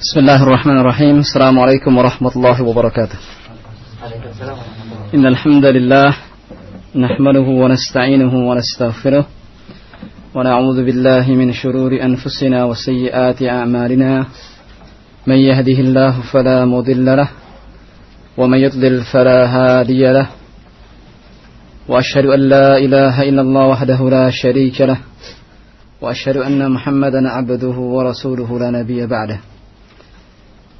بسم الله الرحمن الرحيم السلام عليكم ورحمة الله وبركاته إن الحمد لله نحمده ونستعينه ونستغفره ونعوذ بالله من شرور أنفسنا وسيئات أعمالنا من يهده الله فلا مضل له ومن يضلل فلا هادي له وأشهد أن لا إله إلا الله وحده لا شريك له وأشهد أن محمدا عبده ورسوله لا نبي بعده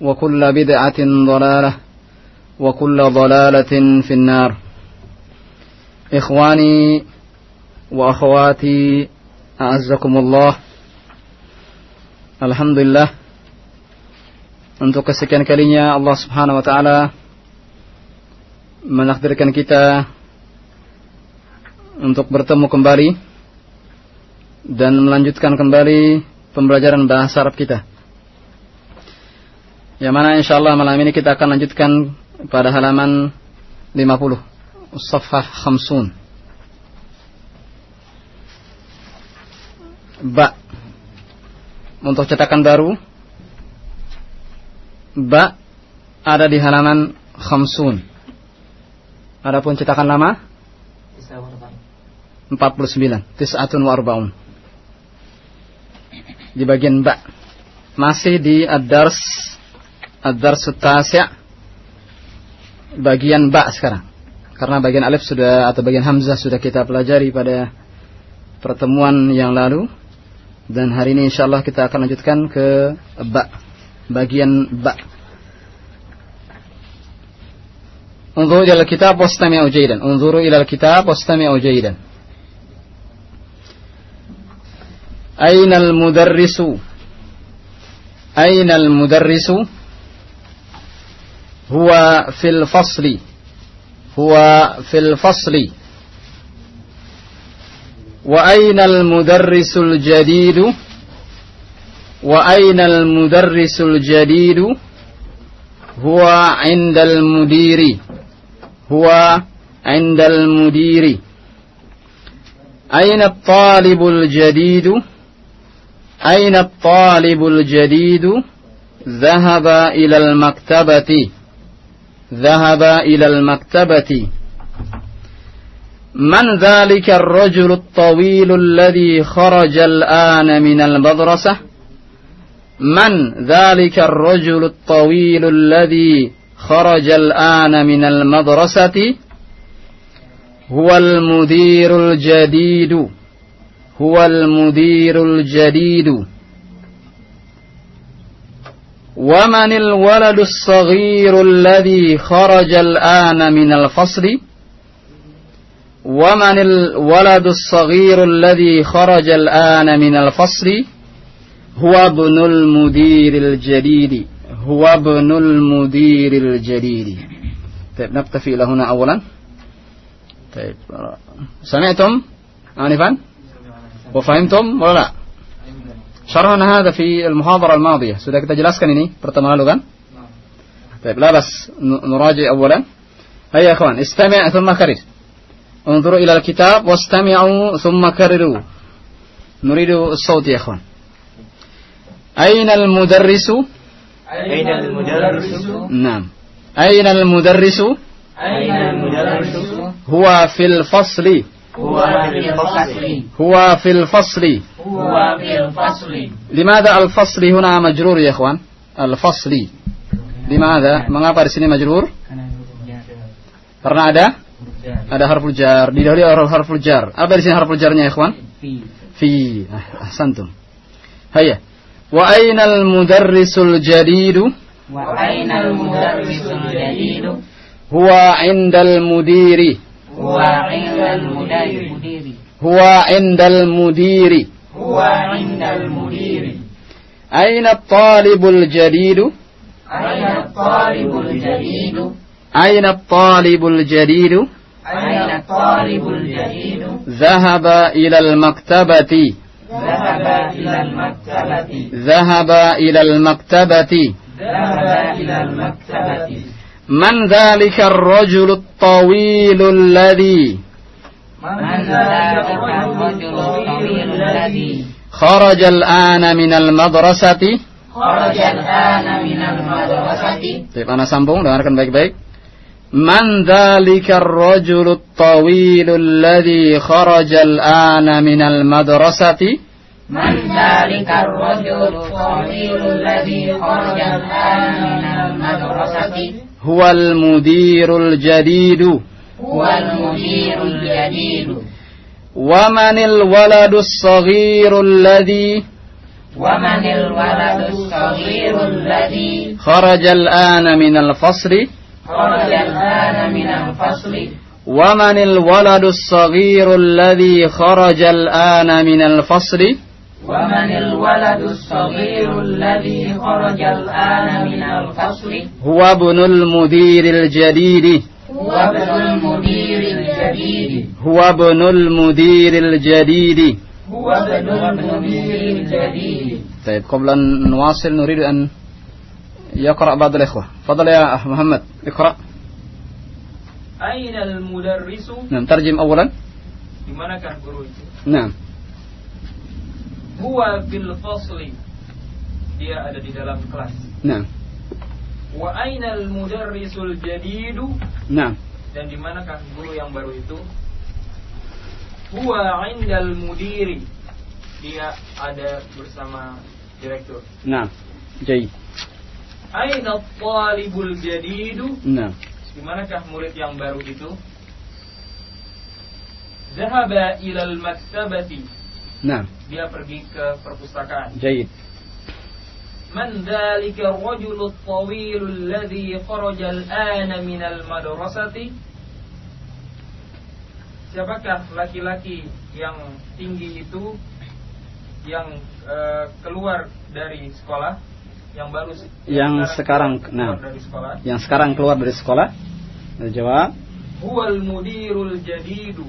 وكل بدعة ضلالة وكل ضلالة في النار إخواني وأخواتي أعزكم الله Alhamdulillah Untuk kesekian kalinya Allah subhanahu wa ta'ala Menakdirkan kita Untuk bertemu kembali Dan melanjutkan kembali Pembelajaran bahasa Arab kita Yang mana insya Allah malam ini kita akan lanjutkan Pada halaman 50 Safhah Khamsun. Ba' untuk cetakan baru. Ba ada di halaman khamsun. Adapun cetakan lama? 49 tis'atun wa arbaun. Di bagian ba. Masih di ad-dars Ad-Dars Tasi' bagian Ba sekarang. Karena bagian Alif sudah atau bagian Hamzah sudah kita pelajari pada pertemuan yang lalu dan hari ini insya Allah kita akan lanjutkan ke Ba bagian Ba. Unzuru ila al-kitab wastami'u jaydan. Unzuru ila al-kitab wastami'u jaydan. Aina al-mudarrisu? Aina al-mudarrisu? هو في الفصل. هو في الفصل. وأين المدرس الجديد؟ وأين المدرس الجديد؟ هو عند المدير. هو عند المدير. أين الطالب الجديد؟ أين الطالب الجديد؟ ذهب إلى المكتبة. ذهب إلى المكتبة. من ذلك الرجل الطويل الذي خرج الآن من المدرسة؟ من ذلك الرجل الطويل الذي خرج الآن من المدرسة؟ هو المدير الجديد. هو المدير الجديد. ومن الولد الصغير الذي خرج الآن من الفصل ومن الولد الصغير الذي خرج الآن من الفصل هو ابن المدير الجديد. هو ابن المدير الجديد. طيب نكتفي إلى هنا أولا. طيب سمعتم؟ آنفا؟ وفهمتم ولا لا؟ شرحنا هذا في المحاضرة الماضية. sudah kita jelaskan ini pertemuan lalu kan طيب لا بس نراجع أولا. هيا يا أخوان استمع ثم كرر. انظروا إلى الكتاب واستمعوا ثم كرروا. نريد الصوت يا أخوان. أين المدرس؟ أين المدرس؟ نعم. أين المدرس؟ أين المدرس؟ هو في الفصل. huwa fil fasli. Huwa fil fasli. Huwa fil fasli. لماذا al fasli huna يا ya ikhwan? Al fasli. Limadha? Mengapa di sini majrur? Karena ada? Ada harful jar. Di dahulu ada harful jar. Apa di sini harful jarnya ya ikhwan? Fi. Ah, ahsantum. Hayya wa ainal mudarrisul jadidu? Wa ainal mudarrisul jadidu? Huwa indal mudiri. هو عند المدير. هو عند المدير. هو عند المدير. أين الطالب الجديد؟ أين الطالب الجديد؟ أين الطالب الجديد؟ أين الطالب الجديد؟ ذهب إلى المكتبة. ذهب إلى المكتبة. ذهب إلى المكتبة. ذهب إلى المكتبة. من ذلك الرجل الطويل الذي؟ من ذلك الرجل الطويل الذي؟ خرج الآن من المدرسة. خرج الآن من المدرسة. طيب أنا sambung dengarkan baik-baik من ذلك الرجل الطويل الذي خرج الآن من المدرسة؟ من ذلك الرجل الطويل الذي خرج الآن من المدرسة؟ هو المدير الجديد. هو المدير الجديد. ومن الولد الصغير الذي ومن الولد الصغير الذي خرج الآن من الفصل. خرج الآن من الفصل. ومن الولد الصغير الذي خرج الآن من الفصل. ومن الولد الصغير الذي خرج الآن من الفصل هو ابن المدير الجديد. هو ابن المدير الجديد. هو ابن المدير الجديد. هو ابن المدير الجديد. طيب قبل أن نواصل نريد أن يقرأ بعض الإخوة. فضل يا أخ محمد اقرأ. أين المدرس؟ نعم ترجم أولا. نعم. Huwa fil fasli. Dia ada di dalam kelas. Nah. Wa ainal mudarrisul jadidu? Nah. Dan di manakah guru yang baru itu? Huwa indal mudiri. Dia ada bersama direktur. Nah. Jadi. Aina talibul jadidu? Nah. Di manakah murid yang baru itu? Zahaba ilal maktabati Nah. Dia pergi ke perpustakaan. Jaid. Man dzalika ar-rajulu at-tawil alladhi kharaja ana min madrasati. Siapakah laki-laki yang tinggi itu yang uh, keluar dari sekolah yang baru yang, yang sekarang nah dari sekolah yang sekarang keluar dari sekolah jawab huwal mudirul jadidu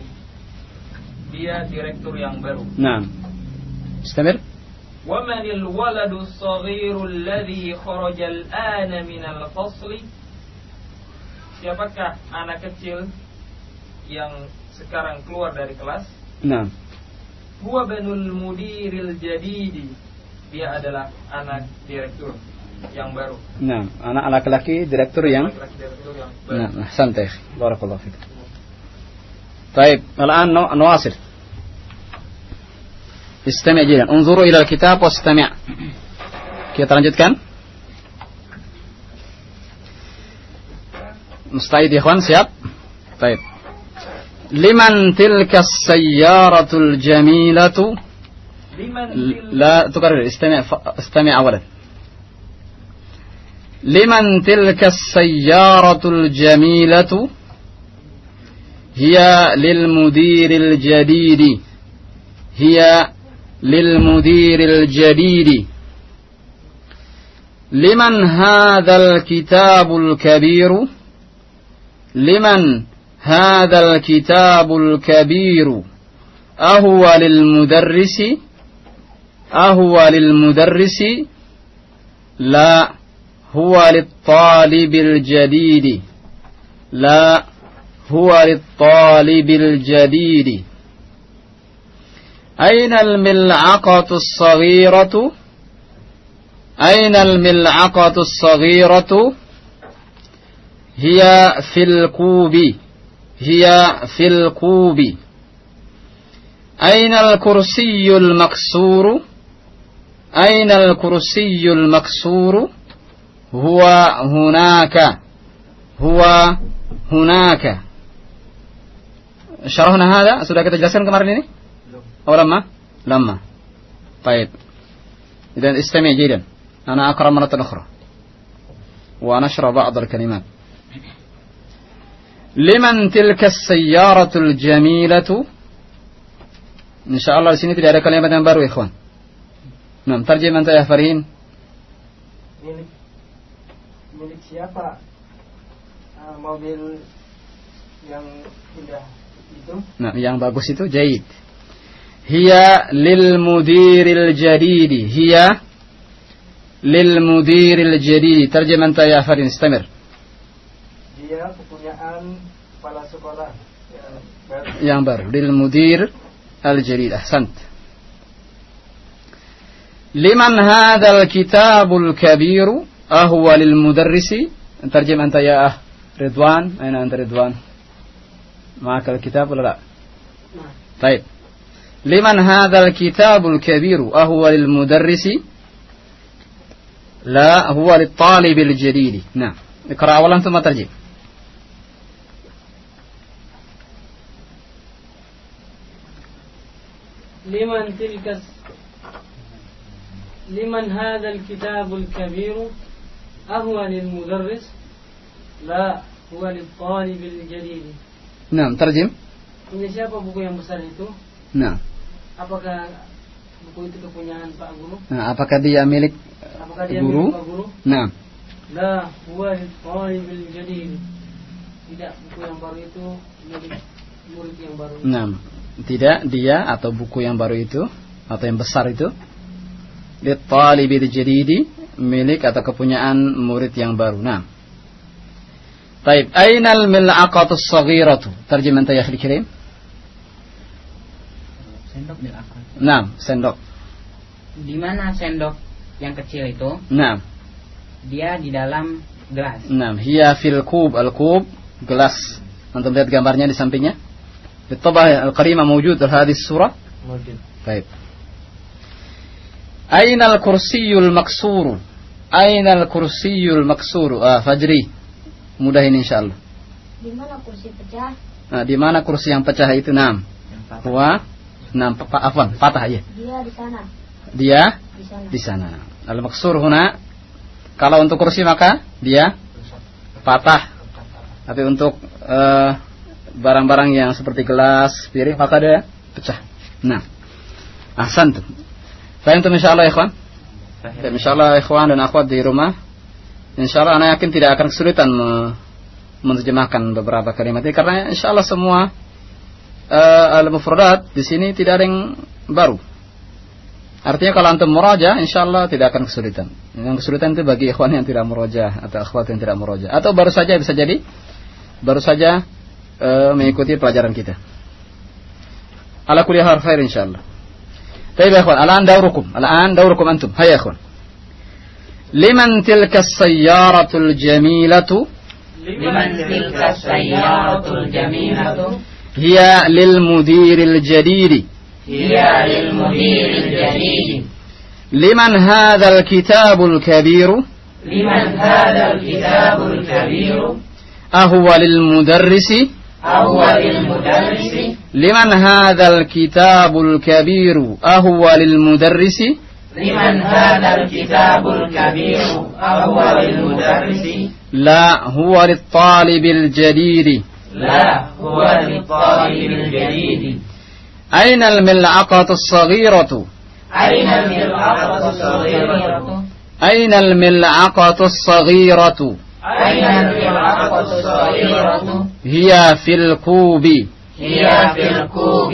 dia direktur yang baru نعم استمر ومن الولد الصغير الذي خرج الآن من الفصل Siapakah anak kecil yang sekarang keluar dari kelas? نعم Huwa banul mudiril jadidi. Dia adalah anak direktur yang baru. نعم أنا laki-laki direktur yang Laki-laki direktur yang baru. نعم أحسنت يا أخي بارك الله فيك طيب الآن نواصل. استمع جيدا. انظروا إلى الكتاب واستمع. كي ترنجد كان مستعيد إخوان؟ سياب. طيب. لمن تلك السيارة الجميلة؟ لا تكرر. استمع استمع أولا. لمن لمن تلك السيارة الجميلة؟ هي للمدير الجديد. هي للمدير الجديد. لمن هذا الكتاب الكبير؟ لمن هذا الكتاب الكبير؟ أهو للمدرس. أهو للمدرس. لا هو للطالب الجديد. لا هو للطالب الجديد. أين الملعقة الصغيرة؟ أين الملعقة الصغيرة؟ هي في الكوب. هي في الكوب. أين الكرسي المكسور؟ أين الكرسي المكسور؟ huwa hunaka huwa hunaka syarahna hada sudah kita jelaskan kemarin ini oh lama lama طيب إذا استمع جيدا أنا أقرأ مرة أخرى ونشر بعض الكلمات لمن تلك السيارة الجميلة إن شاء الله di sini tidak ada kalimat yang baru ikhwan Nah, terjem anta ya Farihin milik milik siapa uh, mobil yang indah itu Nah, yang bagus itu jahit. Hiya lil mudiril jadidi. Hiya lil mudiril jadidi. Terjemah anta ya Farin, istamir. dia kepunyaan kepala sekolah yang baru Yang baru. Lil mudir al jadid. Ahsant. Liman hadzal kitabul kabiru ahwa lil mudarrisi. Terjemah anta ya Ridwan. Aina anta Ridwan? معك الكتاب ولا لا؟ طيب. لمن هذا الكتاب الكبير؟ أهو للمدرس. لا هو للطالب الجديد. نعم. اقرأ أولا ثم ترجم لمن تلك لمن هذا الكتاب الكبير؟ أهو للمدرس. لا هو للطالب الجديد. Nah, terjem. Punya siapa buku yang besar itu? Nah. Apakah buku itu kepunyaan Pak Guru? Nah, apakah dia milik apakah dia guru? Milik Pak Guru? Nah. Nah, buah al-talibul. Tidak buku yang baru itu milik murid yang baru. Itu. Nah. Tidak dia atau buku yang baru itu atau yang besar itu li talibil jadidi milik atau kepunyaan murid yang baru. Nah. طيب أين الملعقة الصغيرة ترجم أنت يا أخي الكريم Sendok bil akhir. نعم sendok Di mana sendok yang kecil itu? نعم Dia di dalam gelas. نعم هي في الكوب الكوب gelas أنتم lihat gambarnya di sampingnya بالطبع القريمة موجود هذه الصورة Mungkin. طيب أين الكرسي المكسور أين الكرسي المكسور آه فجري mudah ini insyaallah. Di mana kursi pecah? nah, di mana kursi yang pecah itu nam? Yang patah. huwa nam pa, pa- afwan patah ya Dia di sana. dia Di sana. di sana. Al maksur huna. Kalau untuk kursi maka dia patah. Tapi untuk eh, barang-barang yang seperti gelas piring maka dia pecah. Nah ahsan tuh Fahim tuh insyaallah ya ikhwan Ya, insyaallah ikhwan dan akhwat di rumah insya Allah anak yakin tidak akan kesulitan menerjemahkan beberapa kalimat ini karena insya Allah semua uh, al-mufradat di sini tidak ada yang baru. Artinya kalau antum muraja, insya Allah tidak akan kesulitan. Yang kesulitan itu bagi ikhwan yang tidak muraja atau akhwat yang tidak muraja atau baru saja bisa jadi baru saja uh, mengikuti pelajaran kita. Ala kuliah harfair insya Allah. Baik ikhwan, ala daurukum, ala daurukum antum. Hai ikhwan. لمن تلك السيارة الجميلة؟ لمن تلك السيارة الجميلة؟ هي للمدير الجديد. هي للمدير الجديد. لمن هذا الكتاب الكبير؟ لمن هذا الكتاب الكبير؟ أهو للمدرس. أهو للمدرس. لمن هذا الكتاب الكبير؟ أهو للمدرس. Hadzal kitabul kabir aw lil mudarrisi لا هو للطالب الجديد. huwa lit talibil jadid. أين الملعقة الصغيرة؟ أين المرأة الصغيرة؟ أين الملعقة الصغيرة؟ أين المرأة الصغيرة؟ هي في الكوب. هي في الكوب.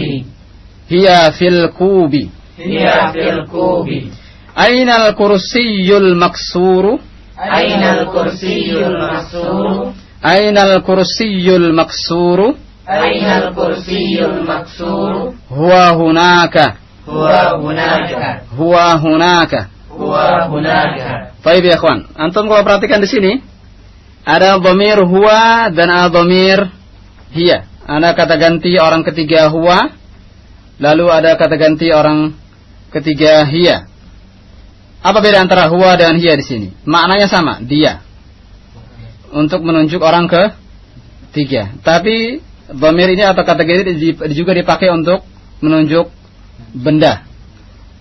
هي في الكوب. hiya fil kubi. Ainal kursiyul maksuru? Ainal kursiyul maksuru. Ainal kursiyul maksuru? Ainal kursiyul maksuru. Huwa hunaka. Huwa hunaka. Huwa hunaka. Huwa hunaka. Baik ya kawan, antum kalau perhatikan di sini ada domir huwa dan ada domir hiya. Ada kata ganti orang ketiga huwa, lalu ada kata ganti orang ketiga hiya. Apa beda antara huwa dan hiya di sini? Maknanya sama, dia. Untuk menunjuk orang ke tiga. Tapi dhamir ini atau kategori juga dipakai untuk menunjuk benda.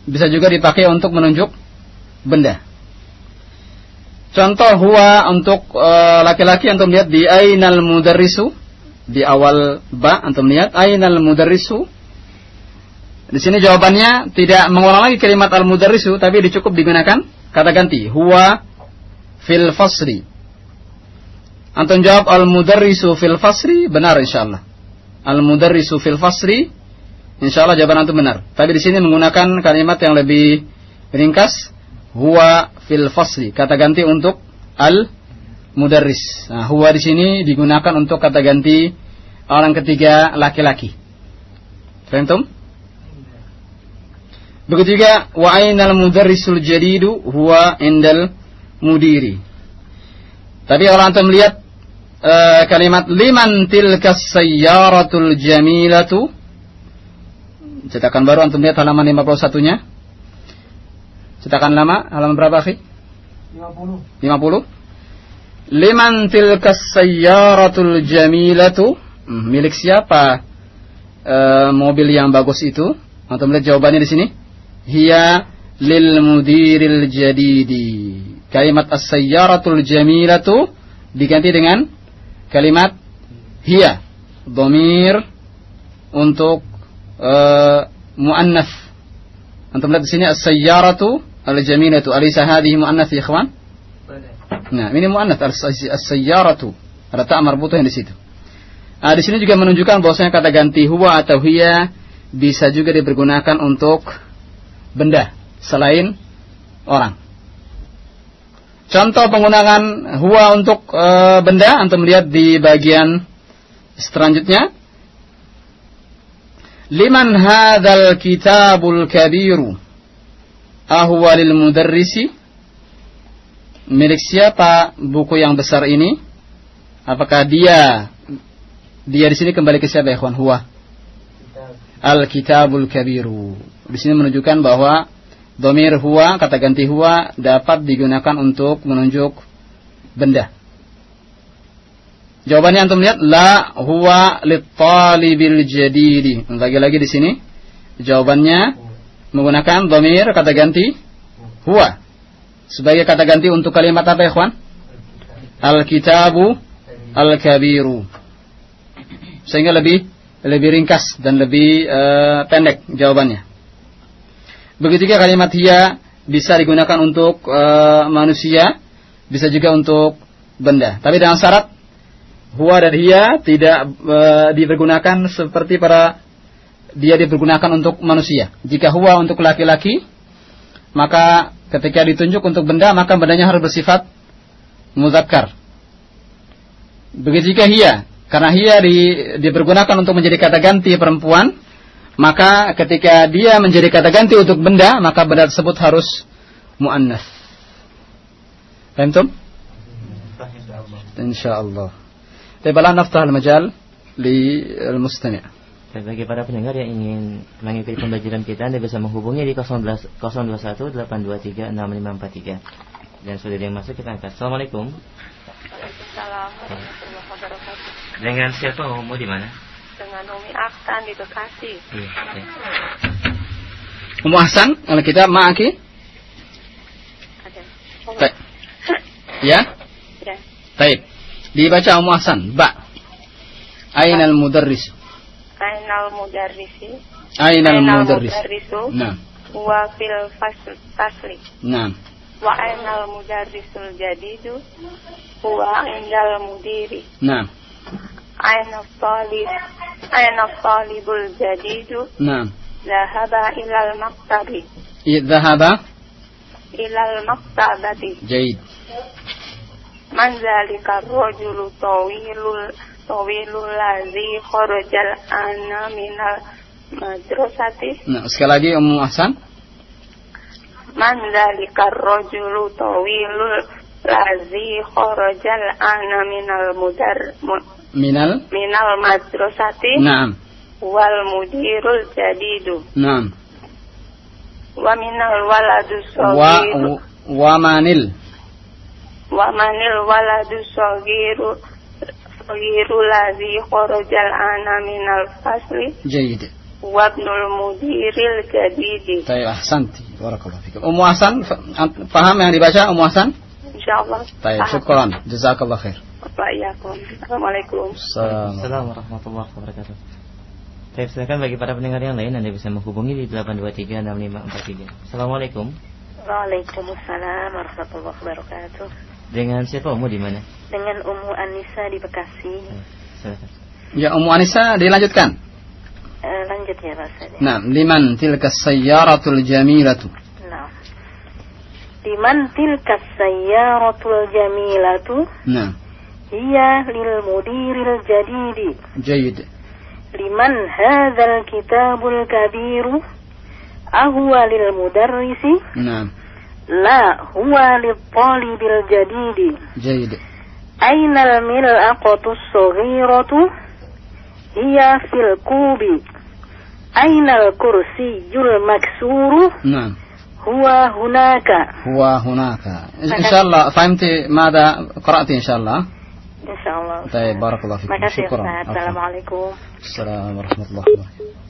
Bisa juga dipakai untuk menunjuk benda. Contoh huwa untuk eh, laki-laki uh, antum lihat di ainal mudarrisu di awal ba antum lihat ainal mudarrisu di sini jawabannya tidak mengulang lagi kalimat al-mudarrisu tapi dicukup digunakan kata ganti huwa fil fasri. Antum jawab al-mudarrisu fil fasri benar insyaallah. Al-mudarrisu fil fasri insyaallah jawaban antum benar. Tapi di sini menggunakan kalimat yang lebih ringkas huwa fil fasri kata ganti untuk al mudarris. Nah, huwa di sini digunakan untuk kata ganti orang ketiga laki-laki. Faham Begitu juga wa ainal mudarrisul jadidu huwa indal mudiri. Tadi orang antum melihat uh, kalimat liman tilkas sayyaratul jamilatu. Cetakan baru antum lihat halaman 51-nya. Cetakan lama halaman berapa, Akhi? 50. 50. Liman tilkas sayyaratul jamilatu? Hmm, milik siapa uh, mobil yang bagus itu? Antum lihat jawabannya di sini hiya lil mudiril jadidi. Kalimat as-sayyaratul jamilatu diganti dengan kalimat hiya. Dhamir untuk uh, muannas. Antum lihat di sini as-sayyaratu al-jamilatu. Alisa hadhihi muannas ya ikhwan? Nah, ini muannas as-sayyaratu. Ada tak marbutah di situ. Nah, di sini juga menunjukkan bahwasanya kata ganti huwa atau hiya bisa juga dipergunakan untuk benda selain orang. Contoh penggunaan huwa untuk e, benda antum lihat di bagian selanjutnya. Liman hadzal kitabul kabiru? Ahwa lil mudarrisi? Milik siapa buku yang besar ini? Apakah dia dia di sini kembali ke siapa ya, kawan? Huwa. Al-kitabul kabiru. Di sini menunjukkan bahwa domir huwa, kata ganti huwa, dapat digunakan untuk menunjuk benda. Jawabannya antum lihat la huwa litalibil jadidi. Lagi-lagi di sini jawabannya menggunakan domir kata ganti huwa sebagai kata ganti untuk kalimat apa ya, kawan? Al-kitabu al-kabiru. Sehingga lebih lebih ringkas dan lebih uh, pendek jawabannya. Begitu juga kalimat hiya bisa digunakan untuk e, manusia, bisa juga untuk benda. Tapi dengan syarat huwa dan hiya tidak e, dipergunakan seperti para dia dipergunakan untuk manusia. Jika huwa untuk laki-laki, maka ketika ditunjuk untuk benda, maka bendanya harus bersifat muzakkar. Begitu juga hiya, karena ia di, dipergunakan untuk menjadi kata ganti perempuan, maka ketika dia menjadi kata ganti untuk benda, maka benda tersebut harus muannas. Fahimtum? Insyaallah. Taibala naftah al-majal li al-mustani'ah. Dan bagi para pendengar yang ingin mengikuti pembelajaran kita, Anda bisa menghubungi di 021 823 6543. Dan sudah ada yang masuk, kita angkat. Assalamualaikum. Assalamualaikum warahmatullahi wabarakatuh. Dengan siapa umum di mana? dengan Umi Aksan di Bekasi. Iya. Umu Ahsan, kalau kita ma'aki? Ada. Baik. Ya? Ya. Baik. Dibaca Umu Ahsan, ba. Ainal mudarris. Ainal mudarrisi. Ainal mudarris. mudarrisu. Nah. Wa fil fasl fasli. Nah. Wa ainal mudarrisul jadidu. Wa indal mudiri. Nah. أين الطالب؟ أين الطالب الجديد؟ نعم. ذهب إلى المكتب. ذهب. إلى المكتبة جيد. من ذلك الرجل طويل طويل الذي خرج الآن من المدرسة؟ Nah, sekali lagi Ummu Ahsan. من ذلك الرجل طويل الذي خرج الآن من المدر minal? Minal madrasati. Na'am. Wal mudirul jadidu. Na'am. Wa minal waladu sogiru, wa, wa manil? Wa manil waladu Sogiru Sogiru Lazi Khurujal ana minal fasli. Jayyid. Wa abnul mudiril jadidi. Baik, ahsanti. Barakallahu fikum Ummu Hasan faham yang dibaca umu Hasan insyaallah. Baik, syukuran. Jazakallah khair. Bapak Yakum. Assalamualaikum. Assalamualaikum warahmatullahi wabarakatuh. Saya silakan bagi para pendengar yang lain Anda bisa menghubungi di 8236543. Assalamualaikum. Waalaikumsalam warahmatullahi wabarakatuh. Dengan siapa Umu di mana? Dengan Umu Anissa di Bekasi. Eh, ya Umu Anissa dilanjutkan. Eh, Lanjut ya Pak Nah, liman tilka sayyaratul jamilatu? Nah. Liman tilka sayyaratul jamilatu? Nah hiya lil mudiril jadidi. جيد Liman hadzal kitabul kabiru ahwa lil mudarrisi نعم la huwa lil talibil jadidi. جيد أين الملأقة الصغيرة هي في الكوب أين الكرسي المكسور نعم هو هناك هو هناك إن شاء الله فهمت ماذا قرأت إن شاء الله Insyaallah. Baik, barakallah fikum. Makasih Ustaz. Assalamualaikum. Assalamualaikum warahmatullahi wabarakatuh.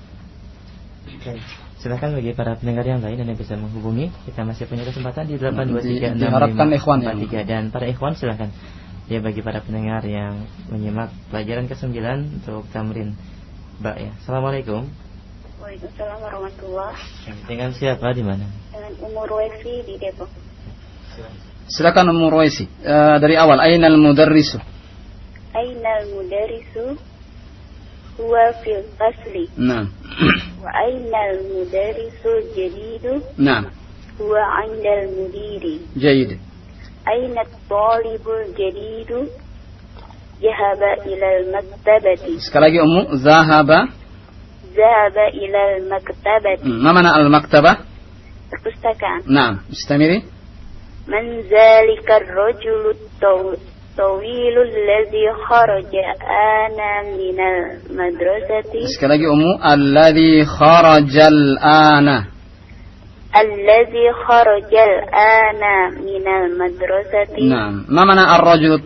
Silakan bagi para pendengar yang lain yang bisa menghubungi Kita masih punya kesempatan di 8236543 Diharapkan ya. Dan para ikhwan silakan Ya bagi para pendengar yang menyimak pelajaran ke-9 untuk Tamrin Mbak ya Assalamualaikum Waalaikumsalam warahmatullahi Dengan siapa di mana? Dengan Umur Wesi di Depok Silakan Umur Wesi Uh, Dari awal Ainal Mudarrisu ainal mudarisu huwa fil fasli na'am wa ainal mudarisu jadidu na'am huwa 'indal mudiri jayyid aina talibul jadidu Zahaba ilal maktabati. Sekali lagi Ummu, zahaba. Zahaba ilal maktabati. Hmm, ma mana al maktaba? Perpustakaan. Naam, istamiri. Man zalikar rajulu Tawilul ladzi kharaja ana minal madrasati. Sekali lagi Ummu, alladzi kharajal ana. Alladzi kharajal ana minal madrasati. Naam. Ma mana ar-rajul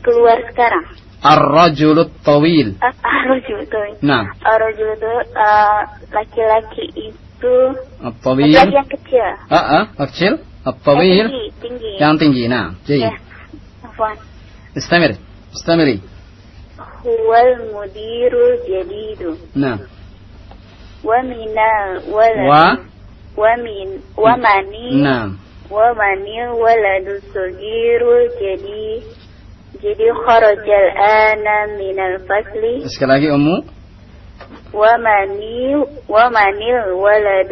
keluar sekarang. Ar-rajul tawil. Ah, ar-rajul tawil. Naam. Ah, laki-laki itu At-tawil. Laki yang kecil. Ah, ah, kecil. الطويل Eh, tinggi, tinggi. yang tinggi نعم جيد Ya. Afwan. استمري استمري هو المدير الجديد نعم ومن الولد و ومن ومن نعم ومن الولد الصغير الجديد jadi خرج الآن من الفصل sekali lagi Ummu ومن ومن الولد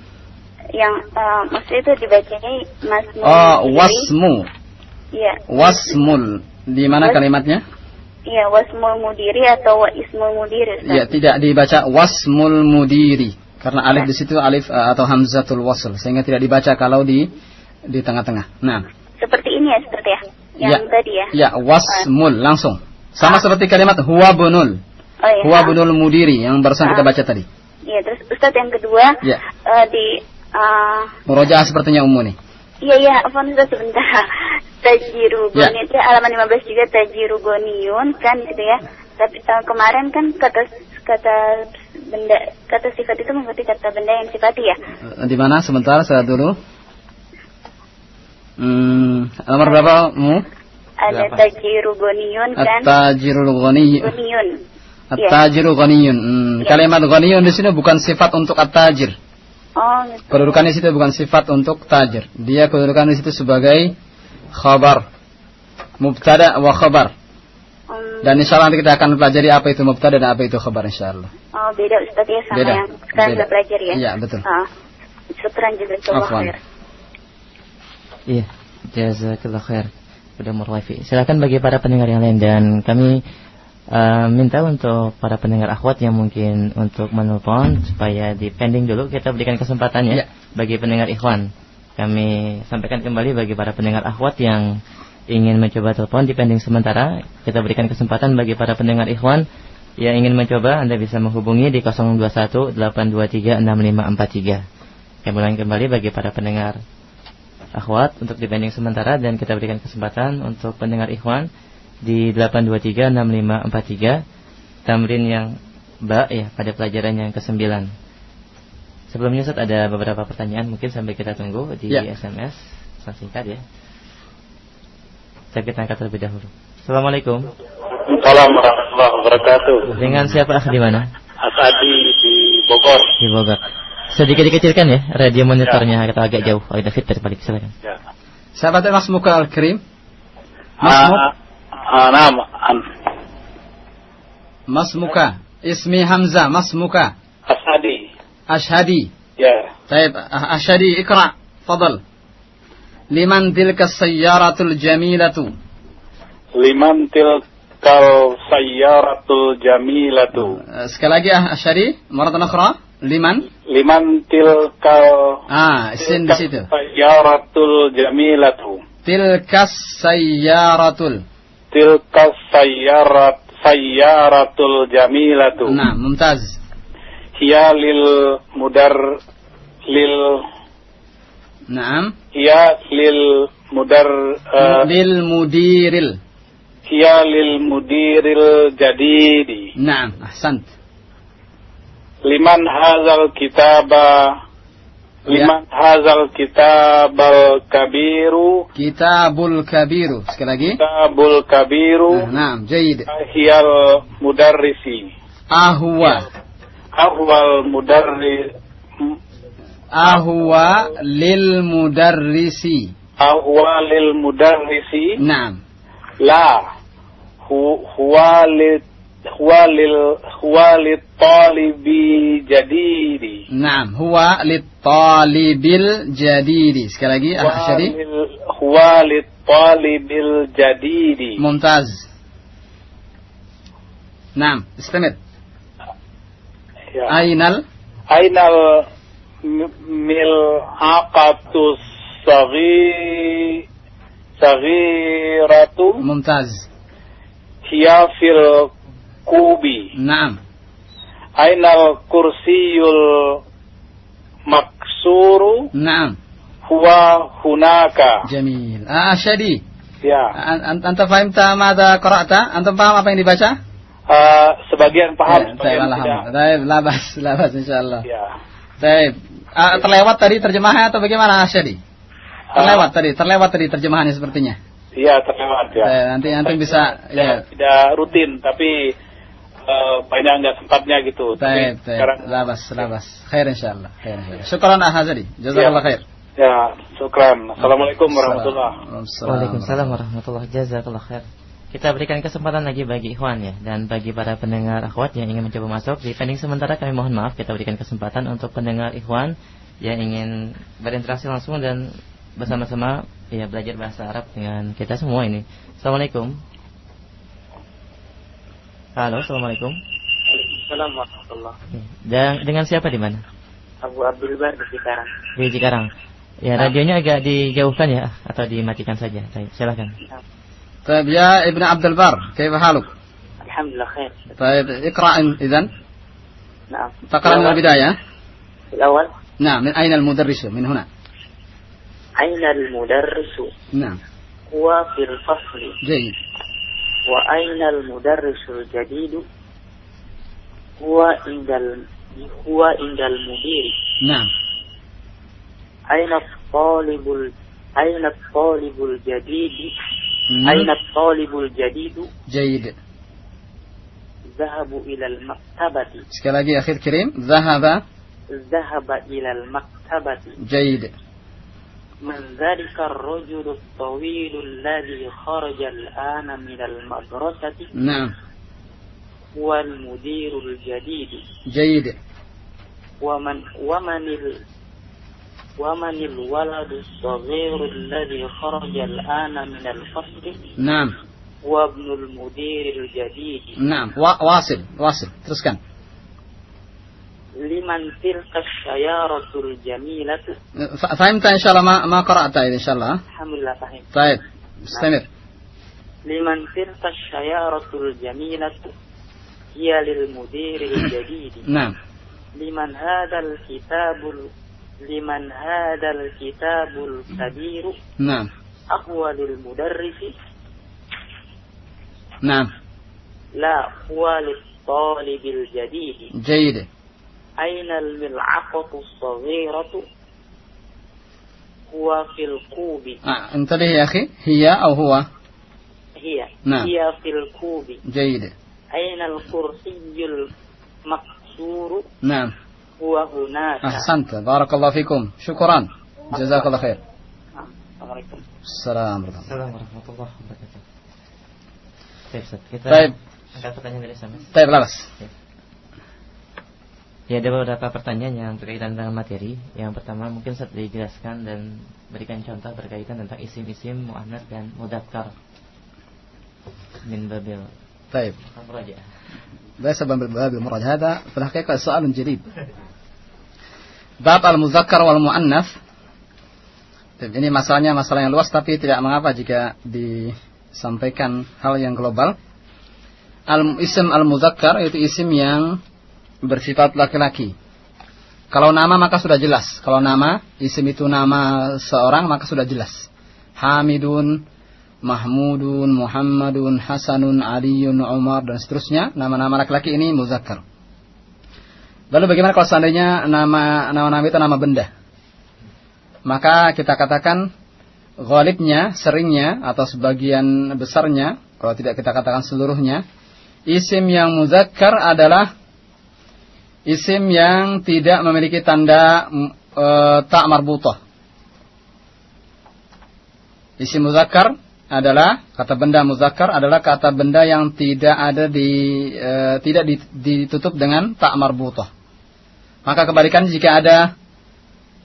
Yang ah, maksudnya itu dibacanya masmul. oh wasmu Iya. wasmul di mana Was- kalimatnya Iya, wasmul mudiri atau wa ismul mudiri. Ustaz. ya tidak dibaca wasmul mudiri karena alif di situ alif eh, atau hamzatul wasl sehingga tidak dibaca kalau di di tengah-tengah nah Seperti ini ya, seperti ya. Yang Ya. tadi ya. ya wasmul langsung sama seperti kalimat huwa bunul Oh iya. huwa bunul mudiri yang barusan kita Ah. baca tadi Iya, terus Ustaz yang kedua ya eh, di ah, murojaah sepertinya umum nih Iya iya, Afwan Ustaz sebentar. Tajiru Ya. Goni itu halaman 15 juga Tajiru Goniun kan gitu ya. Tapi eh, kemarin kan kata kata benda kata sifat itu mengikuti kata benda yang sifati ya. Eh, Di mana? Sebentar, saya dulu. Hmm, nomor berapa mu? Ada Berapa? Tajiru Goniun kan. At-tajirul ghani. Goniun. At-tajirul ghaniyun. Hmm, Ya. Kalimat ghaniyun di sini bukan sifat untuk at-tajir. Oh, gitu. Kedudukan di situ bukan sifat untuk tajir. Dia kedudukan di situ sebagai khabar. Mubtada wa khabar. Hmm, Dan insya Allah nanti kita akan pelajari apa itu mubtada dan apa itu khabar insya Allah. oh, beda Ustaz ya sama Beda. yang sekarang Beda. kita pelajari ya. Iya, betul. Ah. Syukran jazakallah khair. Iya. Jazakallah khair. Udah Murwaifi. Silakan bagi para pendengar yang lain dan kami uh, minta untuk para pendengar akhwat yang mungkin untuk menelpon supaya di pending dulu kita berikan kesempatan ya, Ya. bagi pendengar ikhwan. Kami sampaikan kembali bagi para pendengar akhwat yang ingin mencoba telepon di pending sementara. Kita berikan kesempatan bagi para pendengar ikhwan yang ingin mencoba Anda bisa menghubungi di 021 823 6543. Kami ulangi kembali bagi para pendengar akhwat untuk di pending sementara dan kita berikan kesempatan untuk pendengar ikhwan di 8236543 tamrin yang ba ya pada pelajaran yang ke-9. Sebelumnya Ustaz ada beberapa pertanyaan mungkin sampai kita tunggu di ya. SMS Sangat singkat ya. Saya kita angkat terlebih dahulu. Assalamualaikum. Assalamualaikum warahmatullahi wabarakatuh. Dengan siapa ah di mana? Asadi di Bogor. Di Bogor. Sedikit dikecilkan ya radio monitornya ya. agak jauh. Oh, David terbalik silakan. Ya. Sahabat Mas Muka Al-Karim. Mas uh, Ah, ah, naam. An- ما اسمك اسمي حمزة ما اسمك Asadi. أشهدي Ya. طيب أشهدي اقرأ فضل لمن تلك السيارة الجميلة Liman tilkal sayyaratul jamilatu. sekali lagi أشهدي مرة أخرى لمن Liman tilkal آه السن di situ sayyaratul jamilatu. تلك السيارة tilka sayyarat sayyaratul jamilatu. Nah, mumtaz. Hiya lil mudar lil Naam. Hiya lil mudar uh, lil mudiril. Hiya lil mudiril jadidi. Naam, ahsant. Liman hazal kitaba Iya. Liman hazal kitabal kabiru. Kitabul kabiru. Sekali lagi. Kitabul kabiru. Nah, nah jayid. Ahiyal mudarrisi. Ahwa. Iya. Ahwal mudarri. Ahwa lil mudarrisi. Ahwa lil mudarrisi. Nah. La. Huwa lil huwa hualit talibi jadidi. Naam, hualit talibil jadidi. Sekali lagi Al Hualit Huwa talibil jadidi. Mumtaz. Naam, istamid. Ya. Ainal Ainal mil aqatus sagi saghiratu. Mumtaz. Hiya fil kubi. Naam. Ainal kursiyul maksuru. Naam. Huwa hunaka. Jamil. Ah, Syadi. Ya. An anta fahimta mada korakta? Antum paham apa yang dibaca? Uh, sebagian paham, ya, sebagian alhamdulillah. Baik, labas, labas insyaallah. Ya. Baik. Uh, terlewat tadi terjemahnya atau bagaimana Asyadi? Ah. Terlewat uh, tadi, terlewat tadi terjemahannya sepertinya. Iya, terlewat ya. Nanti nanti bisa tidak, ya. Tidak rutin tapi Eh, banyak nggak sempatnya gitu. Baik, baik. Sekarang labas, labas. Khair insyaallah. Khair insyaallah. Syukran Ahazari. Jazakallah ya. khair. Ya, syukran. Assalamualaikum warahmatullahi. Waalaikumsalam warahmatullahi Jazakallah khair. Kita berikan kesempatan lagi bagi Ikhwan ya dan bagi para pendengar akhwat yang ingin mencoba masuk di pending sementara kami mohon maaf kita berikan kesempatan untuk pendengar Ikhwan yang ingin berinteraksi langsung dan bersama-sama ya belajar bahasa Arab dengan kita semua ini. Assalamualaikum. Halo, assalamualaikum. Assalamualaikum warahmatullahi Dan dengan siapa di mana? Abu Abdul Bar di Cikarang. Di Cikarang. Ya, radionya agak dijauhkan ya atau dimatikan saja. Baik, silakan. طيب يا ابن عبد البر كيف حالك؟ Alhamdulillah khair. طيب اقرأ إذا Naam. تقرأ من البداية في الأول نعم من أين المدرس من هنا أين المدرس نعم هو في الفصل جيد وأين المدرس الجديد؟ هو عند. هو عند المدير. نعم. أين الطالب ال... أين الطالب الجديد؟ نعم. أين الطالب الجديد؟ جيد. ذهب إلى المكتبة. Sekali lagi akhir kirim. ذهب ذهب إلى المكتبة. جيد من ذلك الرجل الطويل الذي خرج الآن من المدرسة نعم هو المدير الجديد جيد ومن ومن ال ومن الولد الصغير الذي خرج الآن من الفصل Naam. وابن المدير الجديد Naam. Wa wasil, wasil. liman tilka jamilat. Eh, fahim Fahimta insyaallah ma ma qara'ta insyaallah. Alhamdulillah fahim. Baik. Istamir. Nah. Liman tilka syayaratul jamilatu hiya lil mudiri jadidi. Naam. Liman hadzal kitabul liman hadzal kitabul kabiru. Naam. Aqwa lil mudarrisi. Naam. La huwa lit talibil jadidi. Jayyid. أين الملعقة الصغيرة؟ هو في الكوب. آه. انتبه يا أخي. هي أو هو؟ هي. نعم. هي في الكوب. جيد أين الكرسي المكسور نعم. هو هناك. أحسنت. بارك الله فيكم. شكرا. جزاك الله خير. نعم. السلام عليكم. السلام ورحمة الله. Assalamualaikum warahmatullahi wabarakatuh. Baik, Ustaz. Kita Baik. Ya ada beberapa pertanyaan yang berkaitan dengan materi. Yang pertama mungkin Ustaz dijelaskan dan berikan contoh berkaitan tentang isim-isim mu'annas dan mudzakkar. Min babil طيب murajaah. ليس باب المراد هذا في الحقيقة سؤال جديد باب المذكر والمؤنث طيب, ini masalahnya masalah yang luas tapi tidak mengapa jika disampaikan hal yang global al isim al muzakkar itu isim yang bersifat laki-laki kalau nama maka sudah jelas kalau nama isim itu nama seorang maka sudah jelas Hamidun Mahmudun, Muhammadun, Hasanun, Aliun, Umar dan seterusnya nama-nama laki-laki ini muzakkar. Lalu bagaimana kalau seandainya nama nama-nama itu nama benda? Maka kita katakan ghalibnya, seringnya atau sebagian besarnya, kalau tidak kita katakan seluruhnya, isim yang muzakkar adalah isim yang tidak memiliki tanda e, tak marbutah. Isim muzakkar adalah kata benda muzakkar adalah kata benda yang tidak ada di e, tidak ditutup dengan tak marbutah. Maka kebalikan jika ada